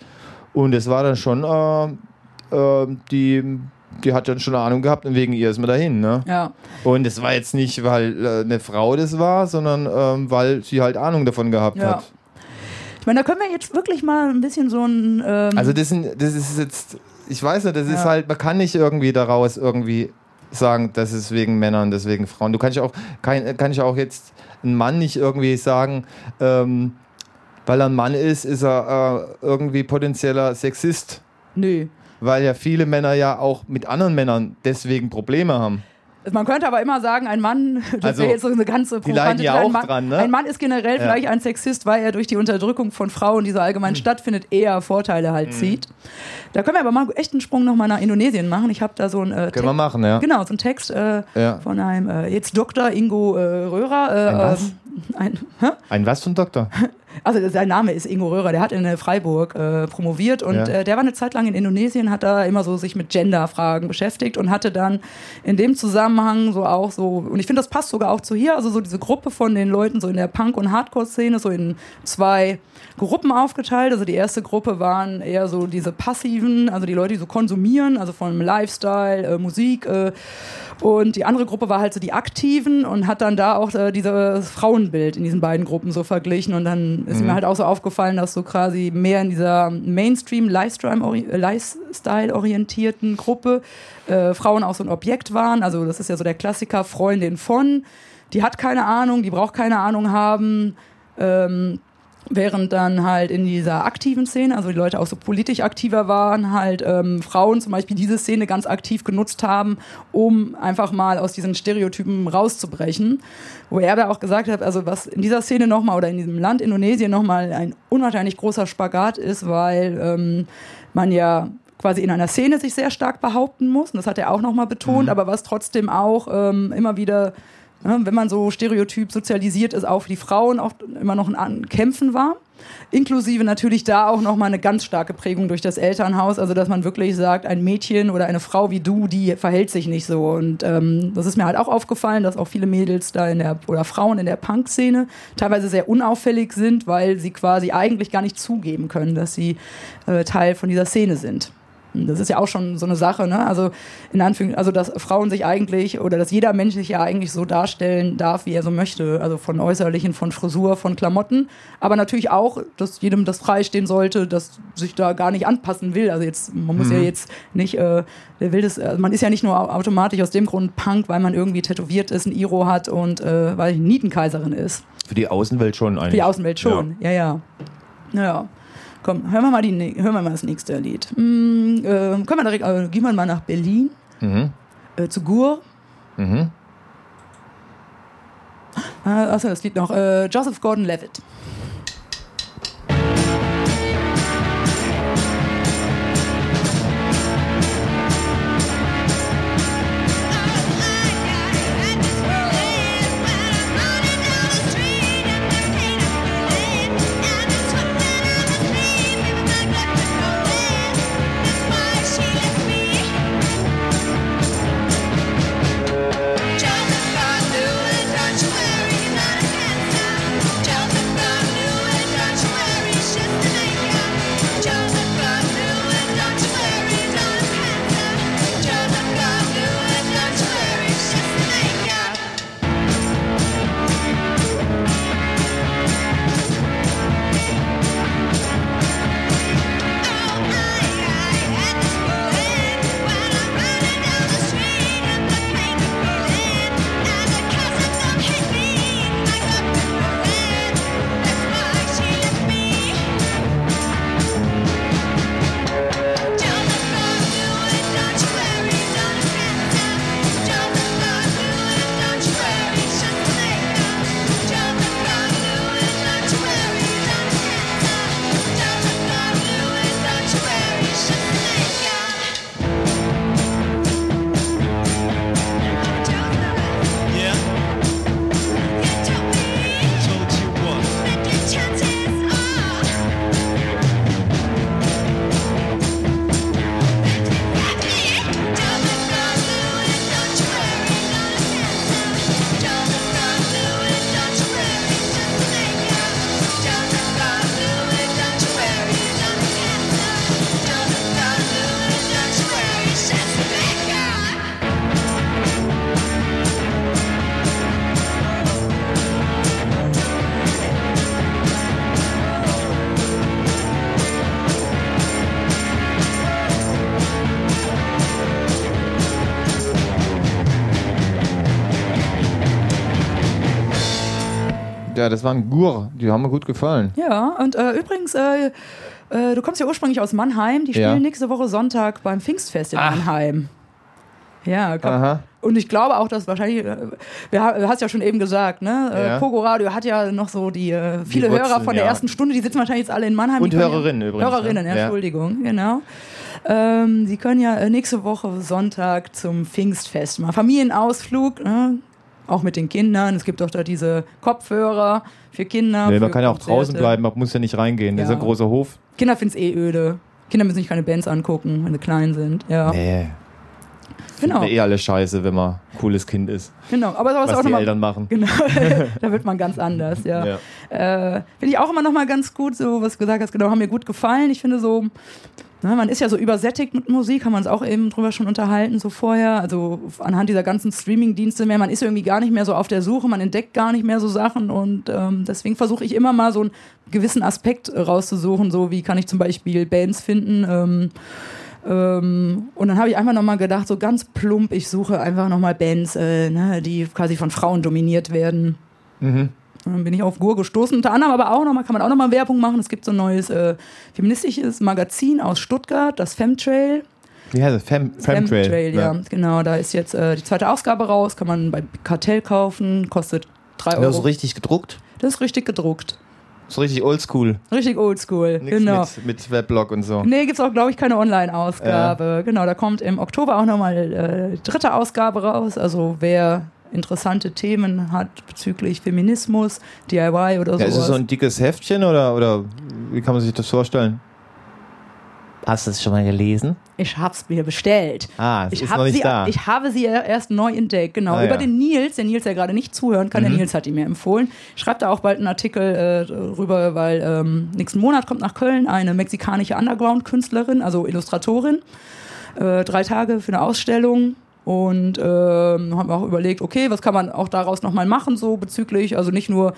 Und es war dann schon, äh, äh, die, die hat dann schon eine Ahnung gehabt und wegen ihr ist man dahin, ne? ja. Und es war jetzt nicht, weil äh, eine Frau das war, sondern ähm, weil sie halt Ahnung davon gehabt Ja. hat. Ich meine, da können wir jetzt wirklich mal ein bisschen so ein. Ähm, Also das, sind, das ist jetzt, ich weiß nicht, das ist Ja. halt, man kann nicht irgendwie daraus irgendwie sagen, das ist wegen Männern, das wegen Frauen. Du kannst ja auch, kann, kann ich auch jetzt ein Mann nicht irgendwie sagen, ähm, weil er ein Mann ist, ist er äh, irgendwie potenzieller Sexist. nö. Weil ja viele Männer ja auch mit anderen Männern deswegen Probleme haben. Man könnte aber immer sagen, ein Mann, <laughs> das Also, wäre jetzt so eine ganze leiden ja ein auch Mann, dran, ne? Ein Mann ist generell Ja. vielleicht ein Sexist, weil er durch die Unterdrückung von Frauen, die so allgemein stattfindet, eher Vorteile halt zieht. Da können wir aber mal echt einen Sprung nochmal nach Indonesien machen. Ich habe da so ein äh, Können wir machen, ja. Genau, so einen Text äh, Ja. von einem äh, jetzt Dr. Ingo äh, Röhrer. Äh, Ein was? ähm, ein? Ein was von Doktor? <laughs> Also sein Name ist Ingo Röhrer, der hat in äh, Freiburg äh, promoviert und Ja. äh, der war eine Zeit lang in Indonesien, hat da immer so sich mit Gender-Fragen beschäftigt und hatte dann in dem Zusammenhang so auch so, und ich finde, das passt sogar auch zu hier, also so diese Gruppe von den Leuten so in der Punk- und Hardcore-Szene, so in zwei Gruppen aufgeteilt. Also die erste Gruppe waren eher so diese passiven, also die Leute, die so konsumieren, also von Lifestyle, äh, Musik. Äh, und die andere Gruppe war halt so die Aktiven und hat dann da auch äh, dieses Frauenbild in diesen beiden Gruppen so verglichen. Und dann ist mir halt auch so aufgefallen, dass so quasi mehr in dieser Mainstream-Lifestyle-orientierten Gruppe äh, Frauen auch so ein Objekt waren. Also das ist ja so der Klassiker Freundin von. Die hat keine Ahnung, die braucht keine Ahnung haben. Ähm, Während dann halt in dieser aktiven Szene, also die Leute auch so politisch aktiver waren, halt ähm, Frauen zum Beispiel diese Szene ganz aktiv genutzt haben, um einfach mal aus diesen Stereotypen rauszubrechen. Wo er da auch gesagt hat, also was in dieser Szene nochmal oder in diesem Land Indonesien nochmal ein unwahrscheinlich großer Spagat ist, weil ähm, man ja quasi in einer Szene sich sehr stark behaupten muss. Und das hat er auch nochmal betont, aber was trotzdem auch ähm, immer wieder wenn man so stereotyp sozialisiert ist, auch für die Frauen auch immer noch ein Kämpfen war. Inklusive natürlich da auch nochmal eine ganz starke Prägung durch das Elternhaus, also dass man wirklich sagt, ein Mädchen oder eine Frau wie du, die verhält sich nicht so. Und ähm, das ist mir halt auch aufgefallen, dass auch viele Mädels da in der oder Frauen in der Punk-Szene teilweise sehr unauffällig sind, weil sie quasi eigentlich gar nicht zugeben können, dass sie äh, Teil von dieser Szene sind. Das ist ja auch schon so eine Sache, ne? Also in Anführungszeichen, also dass Frauen sich eigentlich oder dass jeder Mensch sich ja eigentlich so darstellen darf, wie er so möchte. Also von äußerlichen, von Frisur, von Klamotten. Aber natürlich auch, dass jedem das freistehen sollte, dass sich da gar nicht anpassen will. Also jetzt, man muss Mhm. ja jetzt nicht, äh, wer will das, also man ist ja nicht nur au- automatisch aus dem Grund Punk, weil man irgendwie tätowiert ist, ein Iro hat und äh, weil ich Nietenkaiserin ist. Für die Außenwelt schon eigentlich. Für die Außenwelt schon, ja, ja. Naja. Komm, hören wir mal, die, hören wir mal das nächste Lied. Mm, äh, können wir direkt, äh, gehen wir mal nach Berlin, Mhm. äh, zu Gur. Mhm. Äh, achso, das Lied noch. Äh, Joseph Gordon-Levitt. Yeah. Ja, das war ein Gur. Die haben mir gut gefallen. Ja, und äh, übrigens, äh, äh, du kommst ja ursprünglich aus Mannheim. Die spielen Ja. nächste Woche Sonntag beim Pfingstfest in Ach. Mannheim. Ja, komm. Aha. Und ich glaube auch, dass wahrscheinlich, äh, du hast ja schon eben gesagt, ne? Äh, Ja. Pogo Radio hat ja noch so die äh, viele Wurzeln, Hörer von der ja. ersten Stunde, die sitzen wahrscheinlich jetzt alle in Mannheim. Und Die Hörerinnen ja, übrigens, Hörerinnen, ne? ja, Ja. Entschuldigung, genau. Ähm, sie können ja nächste Woche Sonntag zum Pfingstfest mal. Familienausflug, ne? Auch mit den Kindern. Es gibt doch da diese Kopfhörer für Kinder. Nee, man für kann ja auch Konzerte. draußen bleiben, man muss ja nicht reingehen. Das ist Ja. ein großer Hof. Kinder finden es eh öde. Kinder müssen sich keine Bands angucken, wenn sie klein sind. Ja, Nee. genau. Eh alle scheiße, wenn man ein cooles Kind ist. genau. Aber ist Was auch die nochmal Eltern machen. Genau, <laughs> da wird man ganz anders, ja. Ja. Äh, Finde ich auch immer noch mal ganz gut, so was du gesagt hast, genau, haben mir gut gefallen. Ich finde so, na, man ist ja so übersättigt mit Musik, haben wir uns auch eben drüber schon unterhalten, so vorher. Also anhand dieser ganzen Streaming-Dienste mehr, man ist irgendwie gar nicht mehr so auf der Suche, man entdeckt gar nicht mehr so Sachen und ähm, deswegen versuche ich immer mal so einen gewissen Aspekt äh, rauszusuchen, so wie kann ich zum Beispiel Bands finden. Ähm, ähm, und dann habe ich einfach nochmal gedacht, so ganz plump, ich suche einfach nochmal Bands, äh, ne, die quasi von Frauen dominiert werden. Mhm. Dann bin ich auf Gur gestoßen, unter anderem aber auch nochmal, kann man auch nochmal Werbung machen. Es gibt so ein neues äh, feministisches Magazin aus Stuttgart, das Femtrail. Wie heißt es? Fem Femtrail. ja. genau. Da ist jetzt äh, die zweite Ausgabe raus, kann man bei Kartell kaufen, kostet 3 Euro. Das ist richtig gedruckt. Das ist richtig gedruckt. Das ist richtig oldschool. Richtig oldschool, genau. mit, mit Weblog und so. Nee, gibt's auch, glaube ich, keine Online-Ausgabe. Genau, da kommt im Oktober auch nochmal äh, die dritte Ausgabe raus. Also wer interessante Themen hat bezüglich Feminismus, DIY oder Ja, ist es so ein dickes Heftchen oder, oder wie kann man sich das vorstellen? Hast du es schon mal gelesen? Ich hab's mir bestellt. Ah, es ich ist noch nicht sie, da. Ich habe sie erst neu entdeckt, genau. Ah, Über ja. den Nils, der Nils, der gerade nicht zuhören kann, der Nils hat ihn mir empfohlen. Ich schreibe da auch bald einen Artikel äh, drüber, weil ähm, nächsten Monat kommt nach Köln eine mexikanische Underground-Künstlerin, also Illustratorin. Äh, drei Tage für eine Ausstellung. Und ähm, haben auch überlegt, okay, was kann man auch daraus nochmal machen, so bezüglich, also nicht nur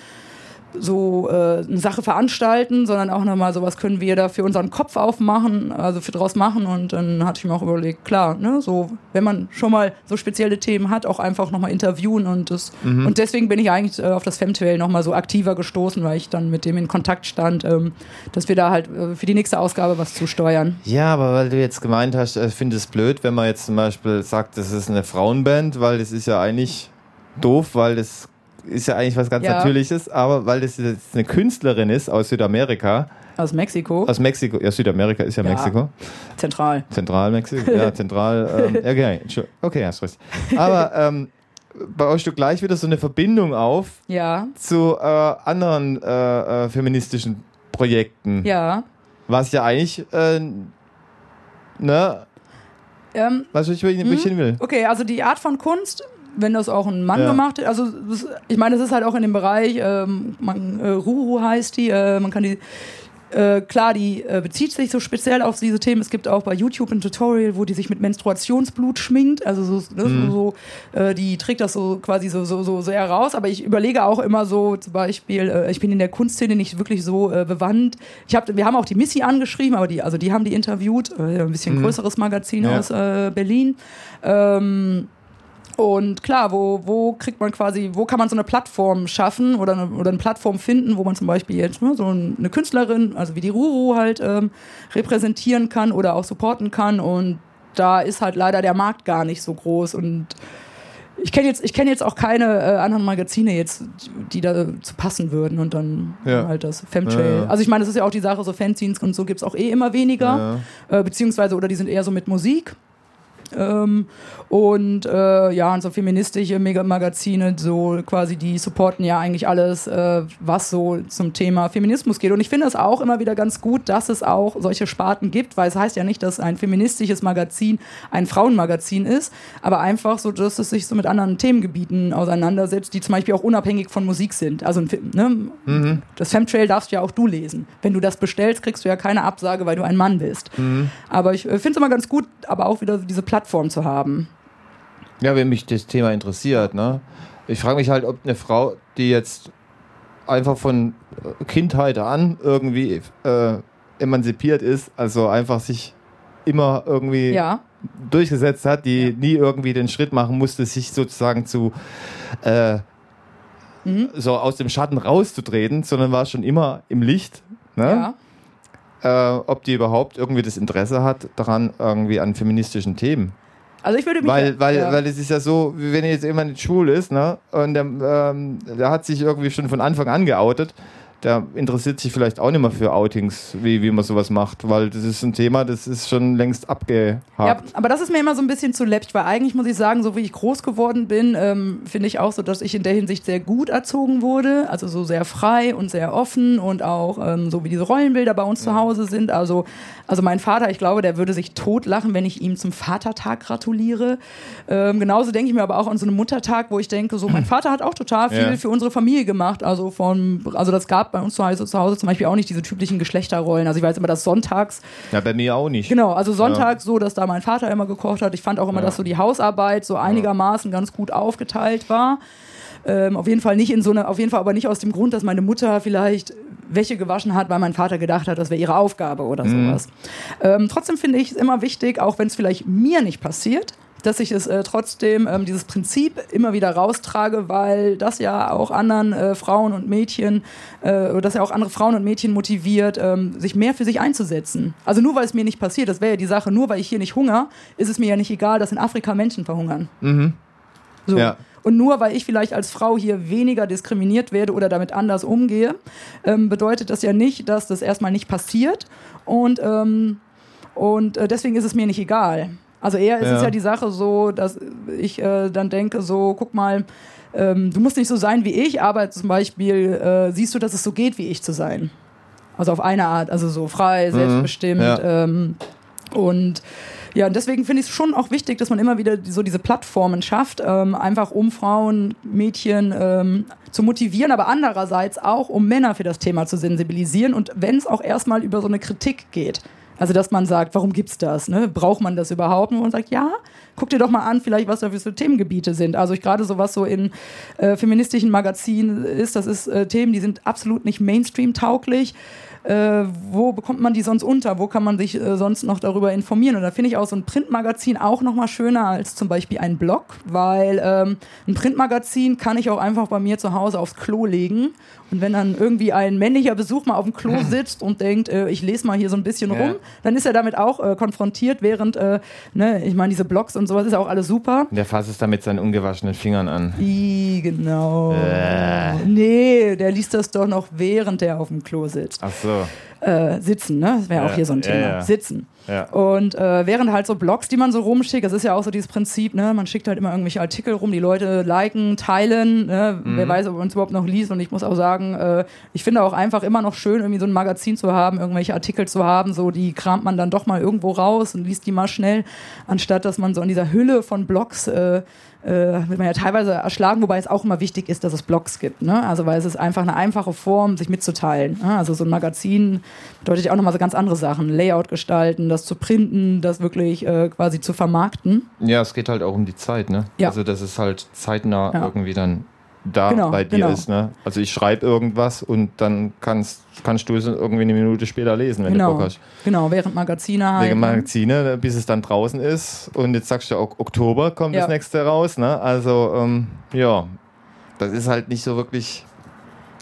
so äh, eine Sache veranstalten, sondern auch nochmal so, was können wir da für unseren Kopf aufmachen, also für draus machen. Und dann hatte ich mir auch überlegt, klar, ne, so, wenn man schon mal so spezielle Themen hat, auch einfach nochmal interviewen und das. Und deswegen bin ich eigentlich äh, auf das Femtrail nochmal so aktiver gestoßen, weil ich dann mit dem in Kontakt stand, ähm, dass wir da halt äh, für die nächste Ausgabe was zusteuern. Ja, aber weil du jetzt gemeint hast, ich finde es blöd, wenn man jetzt zum Beispiel sagt, das ist eine Frauenband, weil das ist ja eigentlich doof, weil das ist ja eigentlich was ganz Ja. Natürliches, aber weil das jetzt eine Künstlerin ist aus Südamerika, Aus Mexiko, aus Mexiko, ja, Südamerika ist ja, Ja. Mexiko, zentral. Zentralmexiko, ja, <laughs> zentral, ähm, okay, Entschu- okay, hast recht. Aber ähm, baust du gleich wieder so eine Verbindung auf Ja, zu äh, anderen äh, äh, feministischen Projekten, ja. was ja eigentlich, äh, ne, Ähm, was ich, wo ich hin will. Okay, also die Art von Kunst, wenn das auch ein Mann Ja. gemacht hat, also ich meine, das ist halt auch in dem Bereich, ähm, man, äh, Ruru heißt die, äh, man kann die, äh, klar, die äh, bezieht sich so speziell auf diese Themen. Es gibt auch bei YouTube ein Tutorial, wo die sich mit Menstruationsblut schminkt, also so, ne, Mhm. so, äh, die trägt das so quasi so, so, so sehr raus, aber ich überlege auch immer so, zum Beispiel, äh, ich bin in der Kunstszene nicht wirklich so bewandt. Ich hab, wir haben auch die Missy angeschrieben, aber die, also die haben die interviewt, ein bisschen größeres Magazin Mhm. Ja. aus Berlin. Ähm, und klar, wo, wo kriegt man quasi, wo kann man so eine Plattform schaffen oder eine, oder eine Plattform finden, wo man zum Beispiel jetzt ne, so eine Künstlerin, also wie die Ruru halt ähm, repräsentieren kann oder auch supporten kann. Und da ist halt leider der Markt gar nicht so groß. Und ich kenne jetzt, ich kenn jetzt auch keine äh, anderen Magazine jetzt, die da zu passen würden und dann Ja. halt das Femtrail. Ja, ja. Also ich meine, das ist ja auch die Sache, so Fanzines und so gibt's auch eh immer weniger. Äh, beziehungsweise, oder die sind eher so mit Musik. Ähm, und äh, ja, und so feministische Mega Magazine, so quasi, die supporten ja eigentlich alles, äh, was so zum Thema Feminismus geht. Und ich finde es auch immer wieder ganz gut, dass es auch solche Sparten gibt, weil es heißt ja nicht, dass ein feministisches Magazin ein Frauenmagazin ist, aber einfach so, dass es sich so mit anderen Themengebieten auseinandersetzt, die zum Beispiel auch unabhängig von Musik sind. Also ne? das Femtrail darfst ja auch du lesen. Wenn du das bestellst, kriegst du ja keine Absage, weil du ein Mann bist. Aber ich äh, finde es immer ganz gut, aber auch wieder diese Plattform zu haben. Ja, wenn mich das Thema interessiert, ne? Ich frage mich halt, ob eine Frau, die jetzt einfach von äh, Kindheit an irgendwie äh, emanzipiert ist, also einfach sich immer irgendwie Ja. durchgesetzt hat, die nie irgendwie den Schritt machen musste, sich sozusagen zu äh, Mhm. so aus dem Schatten rauszutreten, sondern war schon immer im Licht. Ne? Ja. Äh, ob die überhaupt irgendwie das Interesse hat daran, irgendwie an feministischen Themen. Also ich würde mich. Weil, weil, ja. weil es ist ja so, wie wenn jetzt jemand schwul ist, ne? Und der, ähm, der hat sich irgendwie schon von Anfang an geoutet. Der interessiert sich vielleicht auch nicht mehr für Outings, wie, wie man sowas macht, weil das ist ein Thema, das ist schon längst Ja, abgehakt. aber das ist mir immer so ein bisschen zu läppig, weil eigentlich muss ich sagen, so wie ich groß geworden bin, ähm, finde ich auch so, dass ich in der Hinsicht sehr gut erzogen wurde. Also so sehr frei und sehr offen und auch ähm, so wie diese Rollenbilder bei uns zu Hause sind. Also, also mein Vater, ich glaube, der würde sich totlachen, wenn ich ihm zum Vatertag gratuliere. Ähm, genauso denke ich mir aber auch an so einen Muttertag, wo ich denke, so mein <clears throat> Vater hat auch total viel Ja. für unsere Familie gemacht. Also von, also das gab bei uns zu Hause, zu Hause zum Beispiel auch nicht diese typischen Geschlechterrollen. Also ich weiß immer, dass sonntags Ja, bei mir auch nicht. Genau, also Sonntag so, dass da mein Vater immer gekocht hat. Ich fand auch immer, Ja. dass so die Hausarbeit so einigermaßen ganz gut aufgeteilt war. Ähm, auf jeden Fall nicht in so eine, auf jeden Fall aber nicht aus dem Grund, dass meine Mutter vielleicht Wäsche gewaschen hat, weil mein Vater gedacht hat, das wäre ihre Aufgabe oder sowas. Ähm, trotzdem finde ich es immer wichtig, auch wenn es vielleicht mir nicht passiert, dass ich es äh, trotzdem ähm, dieses Prinzip immer wieder raustrage, weil das ja auch anderen äh, Frauen und Mädchen, äh, oder das ja auch andere Frauen und Mädchen motiviert, ähm, sich mehr für sich einzusetzen. Also nur weil es mir nicht passiert, das wäre ja die Sache, nur weil ich hier nicht hunger, ist es mir ja nicht egal, dass in Afrika Menschen verhungern. So. Ja. Und nur weil ich vielleicht als Frau hier weniger diskriminiert werde oder damit anders umgehe, ähm, bedeutet das ja nicht, dass das erstmal nicht passiert. Und, ähm, und äh, deswegen ist es mir nicht egal. Also eher ist Ja. es ja die Sache so, dass ich äh, dann denke, so, guck mal, ähm, du musst nicht so sein wie ich, aber zum Beispiel äh, siehst du, dass es so geht, wie ich zu sein. Also auf eine Art, also so frei, selbstbestimmt. Mhm. Ja. Ähm, Und ja, und deswegen finde ich es schon auch wichtig, dass man immer wieder so diese Plattformen schafft, ähm, einfach um Frauen, Mädchen ähm, zu motivieren, aber andererseits auch, um Männer für das Thema zu sensibilisieren und wenn es auch erstmal über so eine Kritik geht. Also, dass man sagt, warum gibt's das? Ne? Braucht man das überhaupt? Und man sagt, ja, guck dir doch mal an, vielleicht was da für so Themengebiete sind. Also, ich gerade so was so in äh, feministischen Magazinen ist, das ist äh, Themen, die sind absolut nicht Mainstream-tauglich. Äh, wo bekommt man die sonst unter? Wo kann man sich äh, sonst noch darüber informieren? Und da finde ich auch so ein Printmagazin auch noch mal schöner als zum Beispiel ein Blog, weil ähm, ein Printmagazin kann ich auch einfach bei mir zu Hause aufs Klo legen. Und wenn dann irgendwie ein männlicher Besuch mal auf dem Klo <laughs> sitzt und denkt, äh, ich lese mal hier so ein bisschen Ja. rum, dann ist er damit auch äh, konfrontiert, während, äh, ne, ich meine, diese Blogs und sowas ist ja auch alles super. Der fasst es da mit seinen ungewaschenen Fingern an. I, genau. Äh. Nee, der liest das doch noch, während der auf dem Klo sitzt Ach so. So. Äh, sitzen, ne? Das wäre Ja, auch hier so ein Thema. ja. Sitzen. Ja. Und äh, während halt so Blogs, die man so rumschickt, das ist ja auch so dieses Prinzip, ne? Man schickt halt immer irgendwelche Artikel rum, die Leute liken, teilen, ne? Mhm. Wer weiß, ob man es überhaupt noch liest. Und ich muss auch sagen, äh, ich finde auch einfach immer noch schön, irgendwie so ein Magazin zu haben, irgendwelche Artikel zu haben, so die kramt man dann doch mal irgendwo raus und liest die mal schnell, anstatt dass man so in dieser Hülle von Blogs äh, äh, wird man ja teilweise erschlagen, wobei es auch immer wichtig ist, dass es Blogs gibt. Ne? Also weil es ist einfach eine einfache Form, sich mitzuteilen. Ne? Also so ein Magazin bedeutet ja auch nochmal so ganz andere Sachen. Layout gestalten, das zu printen, das wirklich äh, quasi zu vermarkten. Ja, es geht halt auch um die Zeit, ne? Ja. Also, dass es halt zeitnah Ja. irgendwie dann da Genau, bei dir genau. ist, ne? Also, ich schreibe irgendwas und dann kannst, kannst du es irgendwie eine Minute später lesen, wenn du Genau, Bock hast. genau, während Magazine halt. Ne? Magazine, ne, bis es dann draußen ist. Und jetzt sagst du, Ok- Oktober kommt Ja. das nächste raus, ne? Also, ähm, ja, das ist halt nicht so wirklich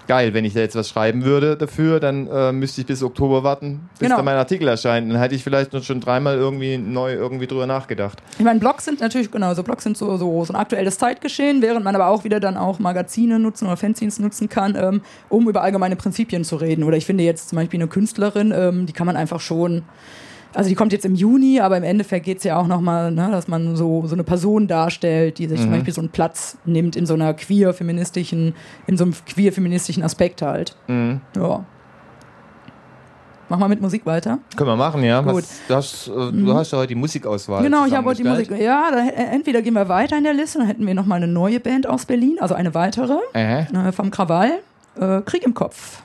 geil. Wenn ich da jetzt was schreiben würde dafür, dann äh, müsste ich bis Oktober warten, bis Genau. dann mein Artikel erscheint. Dann hätte ich vielleicht noch schon dreimal irgendwie neu irgendwie drüber nachgedacht. Ich meine, Blogs sind natürlich, genau, so Blogs sind so, so, so ein aktuelles Zeitgeschehen, während man aber auch wieder dann auch Magazine nutzen oder Fanzines nutzen kann, ähm, um über allgemeine Prinzipien zu reden. Oder ich finde jetzt zum Beispiel eine Künstlerin, ähm, die kann man einfach schon, also die kommt jetzt im Juni, aber im Endeffekt geht es ja auch nochmal, ne, dass man so, so eine Person darstellt, die sich zum Beispiel so einen Platz nimmt in so einer queer-feministischen, in so einem queer-feministischen Aspekt halt. Mhm. Ja. Mach mal mit Musik weiter. Können wir machen, ja. Gut. Was, du, hast, äh, du hast ja heute die Musikauswahl. Genau, ich habe heute die Musik. Ja, da, äh, entweder gehen wir weiter in der Liste, dann hätten wir nochmal eine neue Band aus Berlin, also eine weitere, Äh. äh, vom Krawall. Äh, Krieg im Kopf.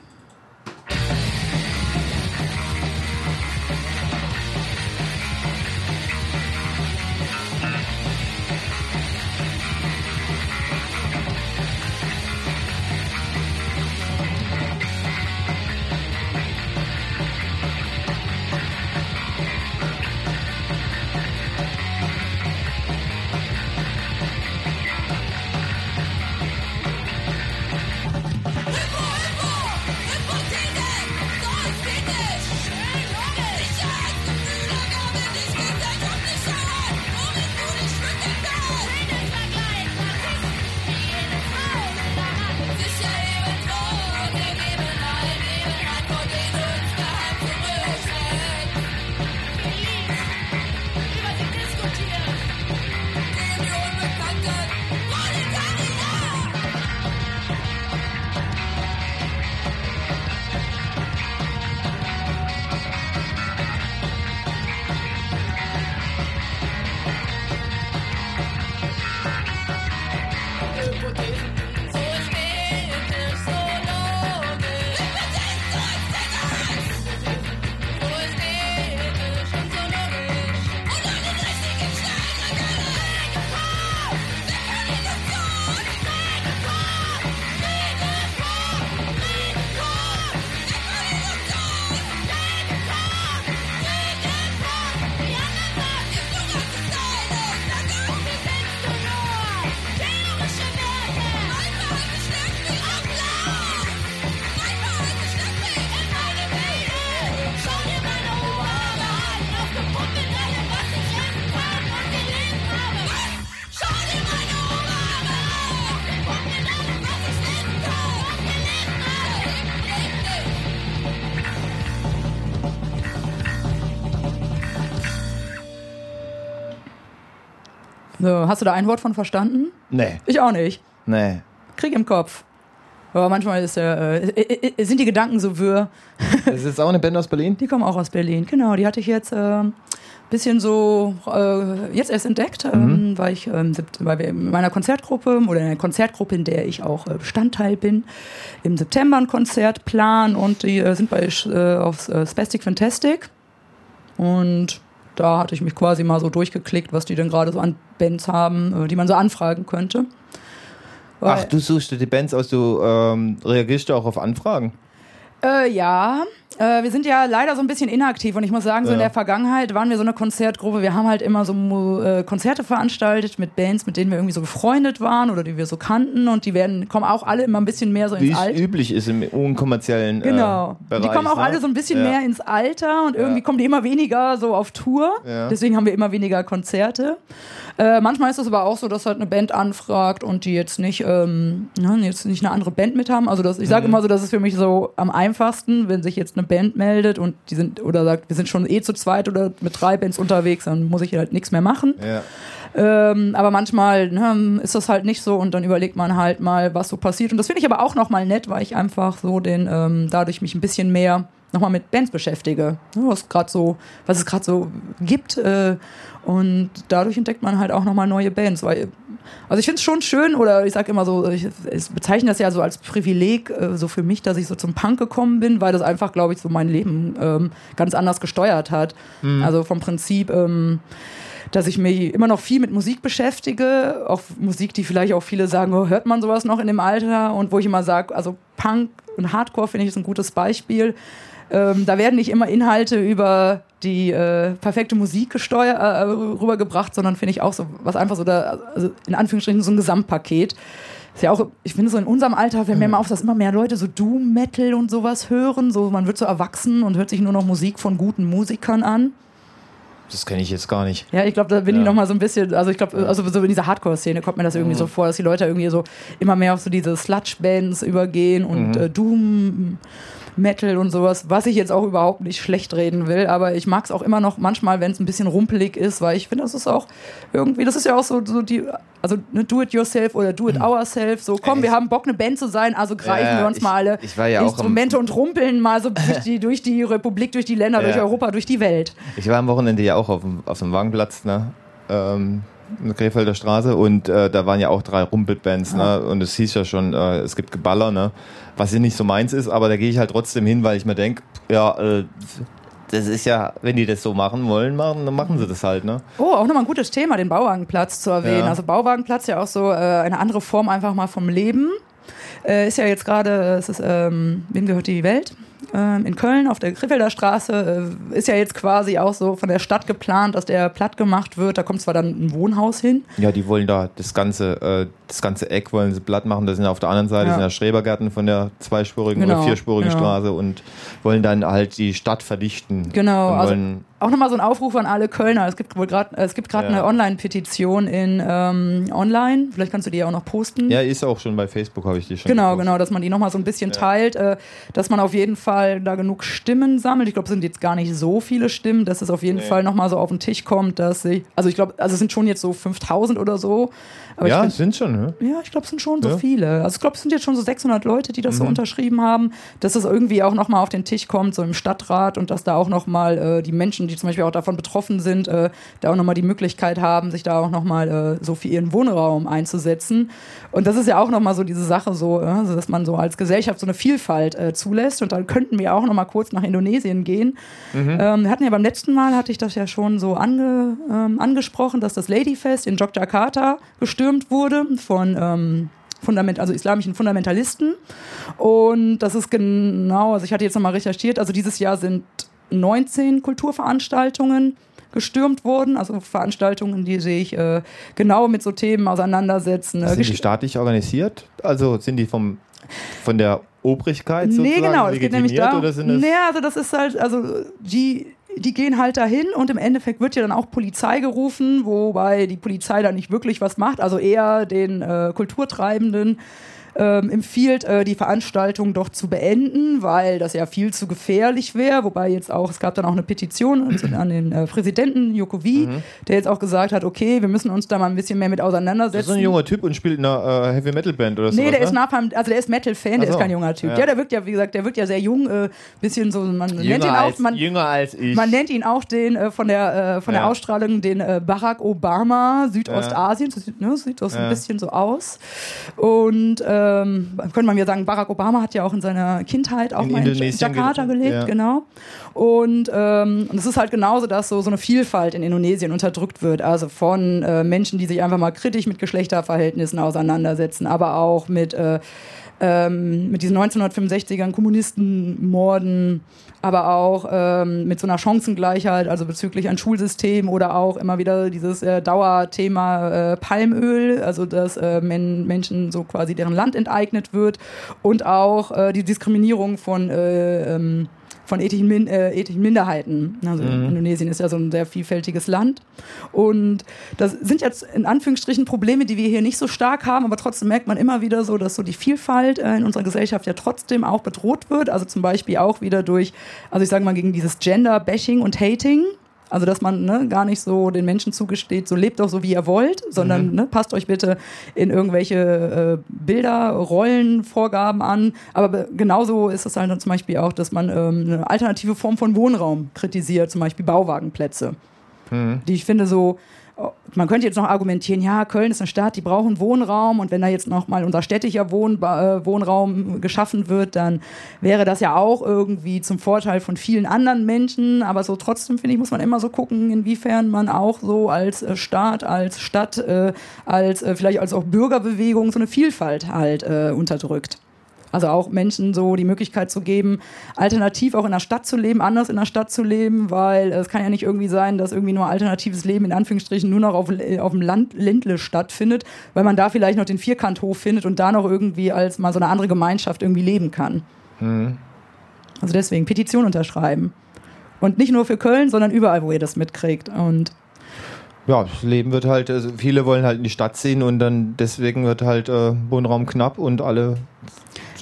So, hast du da ein Wort von verstanden? Nee, Ich auch nicht. nee. Krieg im Kopf. Aber manchmal ist, äh, äh, äh, sind die Gedanken so wirr. <laughs> Das ist auch eine Band aus Berlin? Die kommen auch aus Berlin. Genau, die hatte ich jetzt äh, bisschen so äh, jetzt erst entdeckt, ähm, weil ich ähm, weil wir in meiner Konzertgruppe oder in einer Konzertgruppe, in der ich auch äh, Bestandteil bin, im September ein Konzert planen und die äh, sind bei äh, auf äh, Spastic Fantastic und da hatte ich mich quasi mal so durchgeklickt, was die denn gerade so an Bands haben, äh, die man so anfragen könnte. Ach, du suchst die Bands aus, du ähm, reagierst du auch auf Anfragen. Äh, ja, äh, wir sind ja leider so ein bisschen inaktiv und ich muss sagen, so in Ja. der Vergangenheit waren wir so eine Konzertgruppe. Wir haben halt immer so äh, Konzerte veranstaltet mit Bands, mit denen wir irgendwie so befreundet waren oder die wir so kannten und die werden kommen auch alle immer ein bisschen mehr so Wie ins es Alter. üblich ist im unkommerziellen Genau. äh, Bereich. die kommen auch ne? alle so ein bisschen Ja. mehr ins Alter und irgendwie Ja. kommen die immer weniger so auf Tour. Deswegen haben wir immer weniger Konzerte. Äh, manchmal ist es aber auch so, dass halt eine Band anfragt und die jetzt nicht, ähm, ne, jetzt nicht eine andere Band mit haben. Also das, ich sage Mhm. immer so, das ist für mich so am einfachsten, wenn sich jetzt eine Band meldet und die sind oder sagt, wir sind schon eh zu zweit oder mit drei Bands unterwegs, dann muss ich halt nichts mehr machen. Ja. Ähm, aber manchmal ne, ist das halt nicht so und dann überlegt man halt mal, was so passiert. Und das finde ich aber auch nochmal nett, weil ich einfach so den, ähm, dadurch mich ein bisschen mehr nochmal mit Bands beschäftige, was gerade so, was es gerade so gibt. Äh, und dadurch entdeckt man halt auch nochmal neue Bands. Weil, also ich finde es schon schön, oder ich sage immer so, ich, ich bezeichne das ja so als Privileg, äh, so für mich, dass ich so zum Punk gekommen bin, weil das einfach, glaube ich, so mein Leben ähm, ganz anders gesteuert hat. Also vom Prinzip, ähm, dass ich mich immer noch viel mit Musik beschäftige, auch Musik, die vielleicht auch viele sagen, oh, hört man sowas noch in dem Alter? Und wo ich immer sage, also Punk und Hardcore finde ich ist ein gutes Beispiel. Ähm, da werden nicht immer Inhalte über die äh, perfekte Musik gesteuert, äh, rübergebracht, sondern finde ich auch so, was einfach so da, also in Anführungsstrichen so ein Gesamtpaket. Ist ja auch, ich finde so in unserem Alter fällt mir immer auf, dass immer mehr Leute so Doom Metal und sowas hören. So, man wird so erwachsen und hört sich nur noch Musik von guten Musikern an. Das kenne ich jetzt gar nicht. Ja, ich glaube, da bin Ja. ich noch mal so ein bisschen, also ich glaube, also so in dieser Hardcore-Szene kommt mir das irgendwie Mhm. so vor, dass die Leute irgendwie so immer mehr auf so diese Sludge-Bands übergehen und Mhm. äh, Doom. Metal und sowas, was ich jetzt auch überhaupt nicht schlecht reden will, aber ich mag es auch immer noch manchmal, wenn es ein bisschen rumpelig ist, weil ich finde, das ist auch irgendwie, das ist ja auch so, so die, also ne, do it yourself oder do it ourself, so komm, wir haben Bock, eine Band zu sein, also greifen Ja, wir uns ich- mal alle ja Instrumente und rumpeln mal so durch <laughs> die, durch die Republik, durch die Länder, durch Ja. Europa, durch die Welt. Ich war am Wochenende ja auch auf dem, auf dem Wagenplatz, ne? Ähm, in der Krefelder Straße und äh, da waren ja auch drei Rumpelbands, ne? Und es hieß ja schon, äh, es gibt Geballer, ne? Was ja nicht so meins ist, aber da gehe ich halt trotzdem hin, weil ich mir denke, ja, äh, das ist ja, wenn die das so machen wollen, machen, dann machen sie das halt, ne? Oh, auch nochmal ein gutes Thema, den Bauwagenplatz zu erwähnen. Ja. Also Bauwagenplatz ja auch so äh, eine andere Form einfach mal vom Leben. Äh, ist ja jetzt gerade, es ist, ähm, wem gehört die Welt? Ähm, in Köln auf der Griffelder Straße äh, ist ja jetzt quasi auch so von der Stadt geplant, dass der platt gemacht wird. Da kommt zwar dann ein Wohnhaus hin. Ja, die wollen da das ganze, äh, das ganze Eck wollen sie platt machen. Das sind auf der anderen Seite Ja. sind ja Schrebergärten von der zweispurigen Genau, oder vierspurigen genau. Straße und wollen dann halt die Stadt verdichten. Genau, also auch nochmal so ein Aufruf an alle Kölner. Es gibt wohl gerade, es gibt gerade Ja. eine Online-Petition in ähm, online. Vielleicht kannst du die ja auch noch posten. ja, ist auch schon bei Facebook, habe ich die schon Genau, gepostet. genau, dass man die nochmal so ein bisschen teilt, äh, dass man auf jeden Fall da genug Stimmen sammelt. Ich glaube, es sind jetzt gar nicht so viele Stimmen, dass es auf jeden Nee. Fall nochmal so auf den Tisch kommt, dass ich, also ich glaube, also es sind schon jetzt so 5000 oder so. Ja, es sind schon, ne? ja, ich glaube, es sind schon so Ja. viele. Also ich glaube, es sind jetzt schon so 600 Leute, die das so Mhm. unterschrieben haben, dass das irgendwie auch nochmal auf den Tisch kommt, so im Stadtrat und dass da auch nochmal äh, die Menschen, die zum Beispiel auch davon betroffen sind, äh, da auch nochmal die Möglichkeit haben, sich da auch nochmal äh, so für ihren Wohnraum einzusetzen. Und das ist ja auch nochmal so diese Sache, so, äh, dass man so als Gesellschaft so eine Vielfalt äh, zulässt. Und dann könnten wir auch nochmal kurz nach Indonesien gehen. Ähm, wir hatten ja beim letzten Mal, hatte ich das ja schon so ange, ähm, angesprochen, dass das Ladyfest in Yogyakarta gestürmt wurde von ähm, Fundament, also islamischen Fundamentalisten. Und das ist genau, also ich hatte jetzt nochmal recherchiert, also dieses Jahr sind 19 Kulturveranstaltungen gestürmt worden, also Veranstaltungen, die sich äh, genau mit so Themen auseinandersetzen. Äh, Sind die staatlich organisiert? Also sind die vom, von der Obrigkeit sozusagen Nee, genau, es geht nämlich darum. oder sind das Nee, also das ist halt, also die, die gehen halt dahin und im Endeffekt wird ja dann auch Polizei gerufen, wobei die Polizei da nicht wirklich was macht, also eher den äh, Kulturtreibenden ähm, empfiehlt, äh, die Veranstaltung doch zu beenden, weil das ja viel zu gefährlich wäre. Wobei jetzt auch, es gab dann auch eine Petition an- den äh, Präsidenten Jokowi, der jetzt auch gesagt hat, okay, wir müssen uns da mal ein bisschen mehr mit auseinandersetzen. Das ist so ein junger Typ und spielt in einer äh, Heavy Metal Band oder so. Nee, der ist Napalm, also der ist Metal-Fan, der so. ist kein junger Typ. Ja. Ja. der wirkt ja, wie gesagt, der wirkt ja sehr jung, äh, bisschen so, man nennt ihn auch, man, jünger als ich. man nennt ihn auch den äh, von der äh, von Ja. der Ausstrahlung den äh, Barack Obama Südostasiens. Das sieht, ne, sieht das Ja. ein bisschen so aus. Und ähm, könnte man ja sagen, Barack Obama hat ja auch in seiner Kindheit auch In mal in Jakarta ge- gelebt, ja. genau. Und ähm, und es ist halt genauso, dass so, so eine Vielfalt in Indonesien unterdrückt wird. Also von äh, Menschen, die sich einfach mal kritisch mit Geschlechterverhältnissen auseinandersetzen, aber auch mit äh, ähm, mit diesen 1965ern Kommunistenmorden, aber auch ähm, mit so einer Chancengleichheit, also bezüglich ein Schulsystem oder auch immer wieder dieses äh, Dauerthema äh, Palmöl, also dass äh, Men Menschen so quasi deren Land enteignet wird und auch äh, die Diskriminierung von äh, ähm, von ethischen, Min äh, ethischen Minderheiten. Also Indonesien ist ja so ein sehr vielfältiges Land. Und das sind jetzt in Anführungsstrichen Probleme, die wir hier nicht so stark haben, aber trotzdem merkt man immer wieder so, dass so die Vielfalt äh, in unserer Gesellschaft ja trotzdem auch bedroht wird. Also zum Beispiel auch wieder durch, also ich sage mal, gegen dieses Gender-Bashing und Hating. Also, dass man ne, gar nicht so den Menschen zugesteht, so lebt doch so, wie ihr wollt, sondern ne, passt euch bitte in irgendwelche äh, Bilder, Rollen, Vorgaben an. Aber be- genauso ist es halt dann zum Beispiel auch, dass man ähm, eine alternative Form von Wohnraum kritisiert, zum Beispiel Bauwagenplätze. Die ich finde so, man könnte jetzt noch argumentieren, ja, Köln ist eine Stadt, die brauchen Wohnraum und wenn da jetzt noch mal unser städtischer Wohn äh, Wohnraum geschaffen wird, dann wäre das ja auch irgendwie zum Vorteil von vielen anderen Menschen. Aber so trotzdem, finde ich, muss man immer so gucken, inwiefern man auch so als äh, Staat, als Stadt, äh, als äh, vielleicht als auch Bürgerbewegung so eine Vielfalt halt äh, unterdrückt. Also auch Menschen so die Möglichkeit zu geben, alternativ auch in der Stadt zu leben, anders in der Stadt zu leben, weil es kann ja nicht irgendwie sein, dass irgendwie nur alternatives Leben in Anführungsstrichen nur noch auf, auf dem Land Ländle stattfindet, weil man da vielleicht noch den Vierkanthof findet und da noch irgendwie als mal so eine andere Gemeinschaft irgendwie leben kann. Also deswegen Petition unterschreiben. Und nicht nur für Köln, sondern überall, wo ihr das mitkriegt. Und Ja, das Leben wird halt, also viele wollen halt in die Stadt ziehen und dann deswegen wird halt äh, Wohnraum knapp und alle,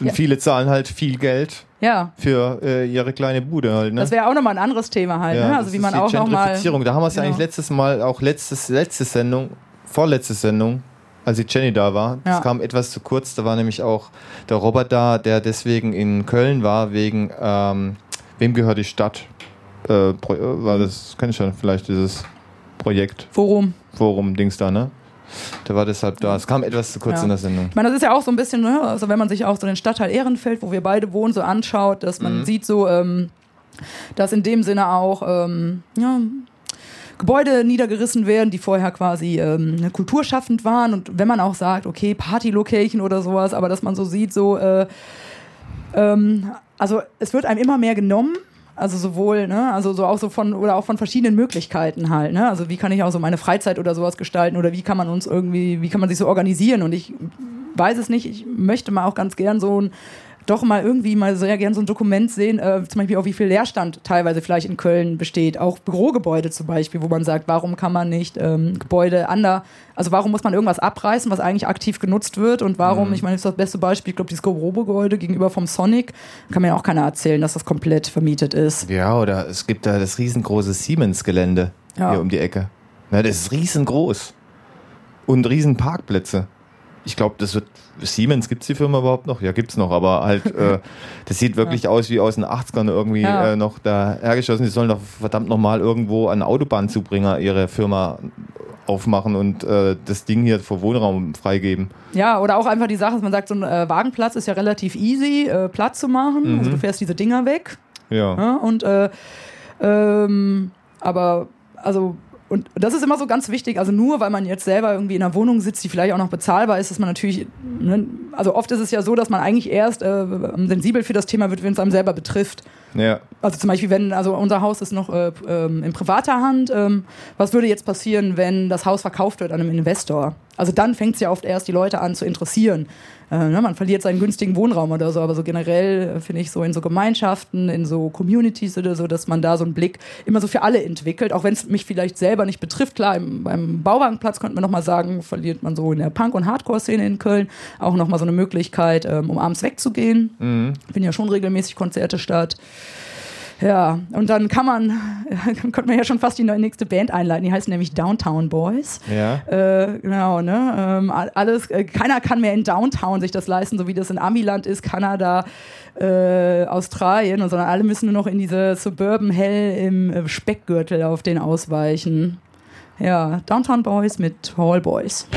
Ja. viele zahlen halt viel Geld ja, für äh, ihre kleine Bude halt. Ne? das wäre auch nochmal ein anderes Thema halt. Ja, ne? Also wie man auch nochmal. Da haben wir es ja Genau. eigentlich letztes Mal, auch letztes, letzte Sendung, vorletzte Sendung, als die Jenny da war. Das Ja. kam etwas zu kurz. Da war nämlich auch der Robert da, der deswegen in Köln war, wegen ähm, Wem gehört die Stadt? Äh, äh, war das, kenn ich schon, vielleicht dieses Projekt, Forum. Forum-Dings da, ne? Der war deshalb da. Es kam etwas zu kurz Ja. in der Sendung. Ich meine, das ist ja auch so ein bisschen, ne, also wenn man sich auch so den Stadtteil Ehrenfeld, wo wir beide wohnen, so anschaut, dass man Mhm. sieht so, ähm, dass in dem Sinne auch ähm, ja, Gebäude niedergerissen werden, die vorher quasi ähm, ne, kulturschaffend waren. Und wenn man auch sagt, okay, Party-Location oder sowas, aber dass man so sieht, so, äh, ähm, also es wird einem immer mehr genommen. Also sowohl, ne, also so auch so von, oder auch von verschiedenen Möglichkeiten halt, ne? Also wie kann ich auch so meine Freizeit oder sowas gestalten oder wie kann man uns irgendwie, wie kann man sich so organisieren? Und ich weiß es nicht, ich möchte mal auch ganz gern so ein doch mal irgendwie mal sehr gern so ein Dokument sehen, äh, zum Beispiel auch wie viel Leerstand teilweise vielleicht in Köln besteht, auch Bürogebäude zum Beispiel, wo man sagt, warum kann man nicht ähm, Gebäude ander, also warum muss man irgendwas abreißen, was eigentlich aktiv genutzt wird und warum, ich meine, das ist das beste Beispiel, ich glaube, dieses Bürogebäude gegenüber vom Sonic, kann mir auch keiner erzählen, dass das komplett vermietet ist. Ja, oder es gibt da das riesengroße Siemens-Gelände Ja. hier um die Ecke. Na, das ist riesengroß. Und riesen Parkplätze. Ich glaube, das wird. Siemens gibt es die Firma überhaupt noch? Ja, gibt es noch, aber halt, <laughs> äh, das sieht wirklich aus wie aus den 80ern irgendwie Ja. äh, noch da hergeschossen. Die sollen doch verdammt nochmal irgendwo an Autobahnzubringer ihre Firma aufmachen und äh, das Ding hier vor Wohnraum freigeben. Ja, oder auch einfach die Sache, dass man sagt, so ein äh, Wagenplatz ist ja relativ easy, äh, Platz zu machen, also du fährst diese Dinger weg, Ja. Ja, und äh, ähm, aber also und das ist immer so ganz wichtig, also nur weil man jetzt selber irgendwie in einer Wohnung sitzt, die vielleicht auch noch bezahlbar ist, dass man natürlich, ne, also oft ist es ja so, dass man eigentlich erst äh, sensibel für das Thema wird, wenn es einem selber betrifft. Ja. Also zum Beispiel, wenn, also unser Haus ist noch äh, ähm, in privater Hand. Ähm, was würde jetzt passieren, wenn das Haus verkauft wird an einem Investor? Also dann fängt es ja oft erst die Leute an zu interessieren. Äh, ne, man verliert seinen günstigen Wohnraum oder so, aber so generell äh, finde ich so in so Gemeinschaften, in so Communities oder so, dass man da so einen Blick immer so für alle entwickelt, auch wenn es mich vielleicht selber nicht betrifft. Klar, im, beim Bauwagenplatz könnte man nochmal sagen, verliert man so in der Punk- und Hardcore-Szene in Köln auch nochmal so eine Möglichkeit, ähm, um abends wegzugehen. Mhm. Finden ja schon regelmäßig Konzerte statt. Ja, und dann kann man, <laughs> dann könnte man ja schon fast die nächste Band einleiten. Die heißt nämlich Downtown Boys. Ja. Äh, genau, ne? Ähm, alles, äh, keiner kann mehr in Downtown sich das leisten, so wie das in Amiland ist, Kanada, äh, Australien, und sondern alle müssen nur noch in diese Suburban Hell im äh, Speckgürtel auf den ausweichen. Ja, Downtown Boys mit Hall Boys.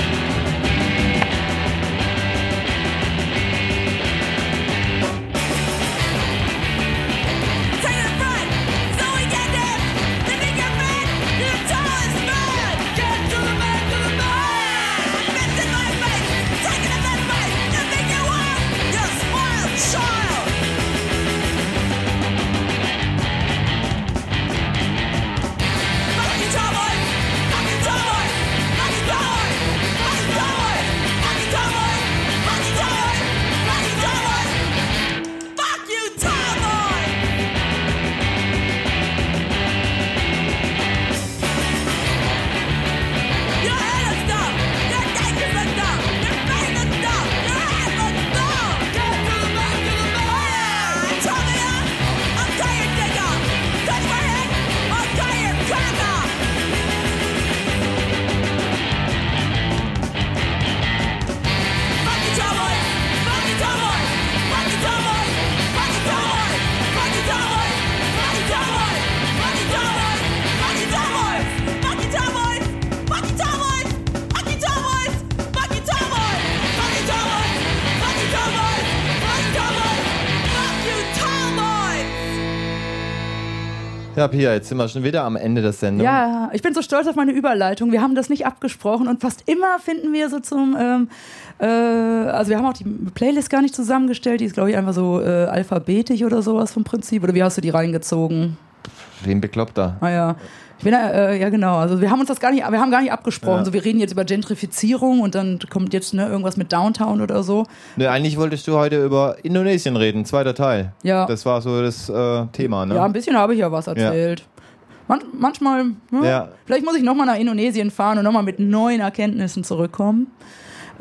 Pia, jetzt sind wir schon wieder am Ende der Sendung. Ja, ich bin so stolz auf meine Überleitung. Wir haben das nicht abgesprochen und fast immer finden wir so zum, ähm, äh, also wir haben auch die Playlist gar nicht zusammengestellt. Die ist, glaube ich, einfach so äh, alphabetisch oder sowas vom Prinzip. Oder wie hast du die reingezogen? Wen bekloppt da? Ah ja. Ich bin, äh, ja genau, also wir haben uns das gar nicht, wir haben gar nicht abgesprochen. Ja. So, wir reden jetzt über Gentrifizierung und dann kommt jetzt ne, irgendwas mit Downtown oder so. Ne, eigentlich wolltest du heute über Indonesien reden, zweiter Teil. Ja. Das war so das äh, Thema, ne? Ja, ein bisschen habe ich ja was erzählt. Man, manchmal, ne? Ja. vielleicht muss ich nochmal nach Indonesien fahren und nochmal mit neuen Erkenntnissen zurückkommen.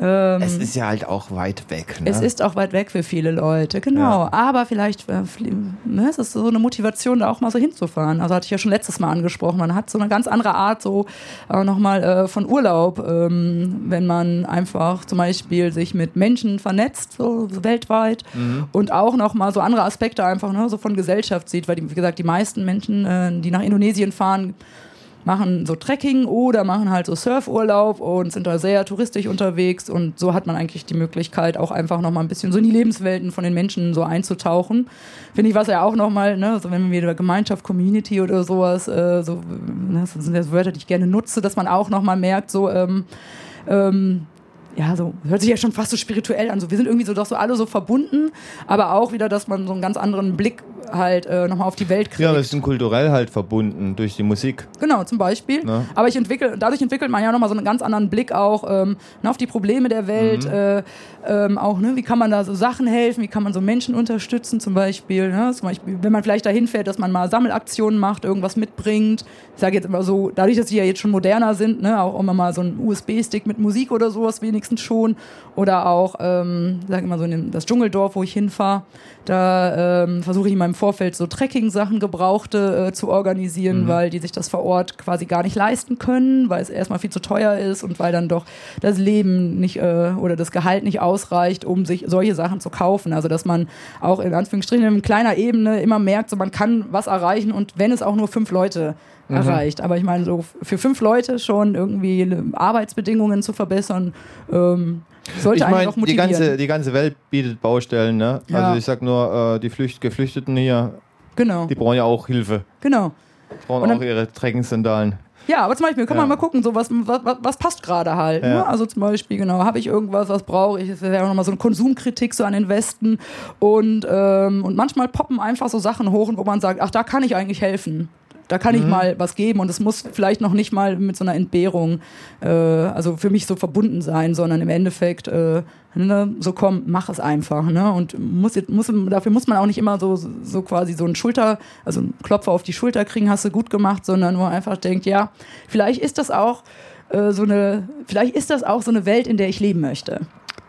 Ähm, es ist ja halt auch weit weg. Ne? Es ist auch weit weg für viele Leute, genau. Ja. Aber vielleicht äh, ne, es ist so eine Motivation, da auch mal so hinzufahren. Also hatte ich ja schon letztes Mal angesprochen. Man hat so eine ganz andere Art so äh, nochmal äh, von Urlaub, ähm, wenn man einfach zum Beispiel sich mit Menschen vernetzt, so, weltweit und auch nochmal so andere Aspekte einfach ne, so von Gesellschaft sieht, weil die, wie gesagt die meisten Menschen, äh, die nach Indonesien fahren, machen so Trekking oder machen halt so Surfurlaub und sind da sehr touristisch unterwegs und so hat man eigentlich die Möglichkeit auch einfach noch mal ein bisschen so in die Lebenswelten von den Menschen so einzutauchen. Finde ich was ja auch noch mal, ne, so wenn wir Gemeinschaft, Community oder sowas, äh, so, ne, das sind ja Wörter, die ich gerne nutze, dass man auch noch mal merkt, so ähm, ähm, ja, so hört sich ja schon fast so spirituell an. So, wir sind irgendwie so doch so alle so verbunden, aber auch wieder, dass man so einen ganz anderen Blick halt äh, nochmal auf die Welt kriegt. ja, wir sind kulturell halt verbunden durch die Musik. Genau, zum Beispiel. Ne? Aber ich entwickle, dadurch entwickelt man ja nochmal so einen ganz anderen Blick auch ähm, ne, auf die Probleme der Welt. Mhm. Äh, ähm, auch, ne, wie kann man da so Sachen helfen, wie kann man so Menschen unterstützen, zum Beispiel. Ne? Zum Beispiel, wenn man vielleicht dahin fährt, dass man mal Sammelaktionen macht, irgendwas mitbringt. Ich sage jetzt immer so, dadurch, dass die ja jetzt schon moderner sind, ne, auch immer mal so ein USB-Stick mit Musik oder sowas wenigstens schon. Oder auch, ähm, sag immer so, in das Dschungeldorf, wo ich hinfahre, da ähm, versuche ich in meinem Vorfeld so Trekking-Sachen gebrauchte äh, zu organisieren, weil die sich das vor Ort quasi gar nicht leisten können, weil es erstmal viel zu teuer ist und weil dann doch das Leben nicht äh, oder das Gehalt nicht ausreicht, um sich solche Sachen zu kaufen. Also dass man auch in Anführungsstrichen in kleiner Ebene immer merkt, so man kann was erreichen und wenn es auch nur fünf Leute erreicht. Aber ich meine, so für fünf Leute schon irgendwie Arbeitsbedingungen zu verbessern, ähm, sollte Ich meine, die ganze, die ganze Welt bietet Baustellen, ne? Ja. Also ich sag nur, äh, die Flücht Geflüchteten hier, genau, die brauchen ja auch Hilfe. genau. Die brauchen dann- auch ihre Trekking-Sandalen. Ja, aber zum Beispiel kann Ja. man mal gucken, so was, was, was- was passt gerade halt. Ja. Ne? Also zum Beispiel, genau, habe ich irgendwas, was brauche ich? Das wäre auch nochmal so eine Konsumkritik so an den Westen. Und, ähm, und manchmal poppen einfach so Sachen hoch, wo man sagt, ach, da kann ich eigentlich helfen. Da kann ich mal was geben und es muss vielleicht noch nicht mal mit so einer Entbehrung, äh, also für mich so verbunden sein, sondern im Endeffekt äh, ne, so komm, mach es einfach. Ne? Und muss, muss, dafür muss man auch nicht immer so, so quasi so einen Schulter, also einen Klopfer auf die Schulter kriegen, hast du gut gemacht, sondern nur einfach denkt, ja, vielleicht ist das auch äh, so eine, vielleicht ist das auch so eine Welt, in der ich leben möchte.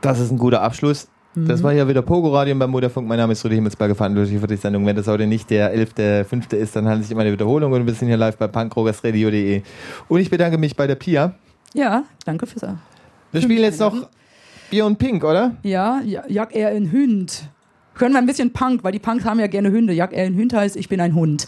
Das ist ein guter Abschluss. Das war ja wieder Pogo Radio beim Moderfunk. Mein Name ist Rudi Himmelsberger, verantwortlich für die Sendung. Wenn das heute nicht der 11.05. ist, dann handelt es sich immer eine Wiederholung und wir sind hier live bei punkrogersradio.de. Und ich bedanke mich bei der Pia. Ja, danke fürs. Wir spielen jetzt noch Bier und Pink, oder? Ja, ja jag er in Hund. Können wir ein bisschen Punk, weil die Punks haben ja gerne Hunde. Jag er in Hund heißt, ich bin ein Hund.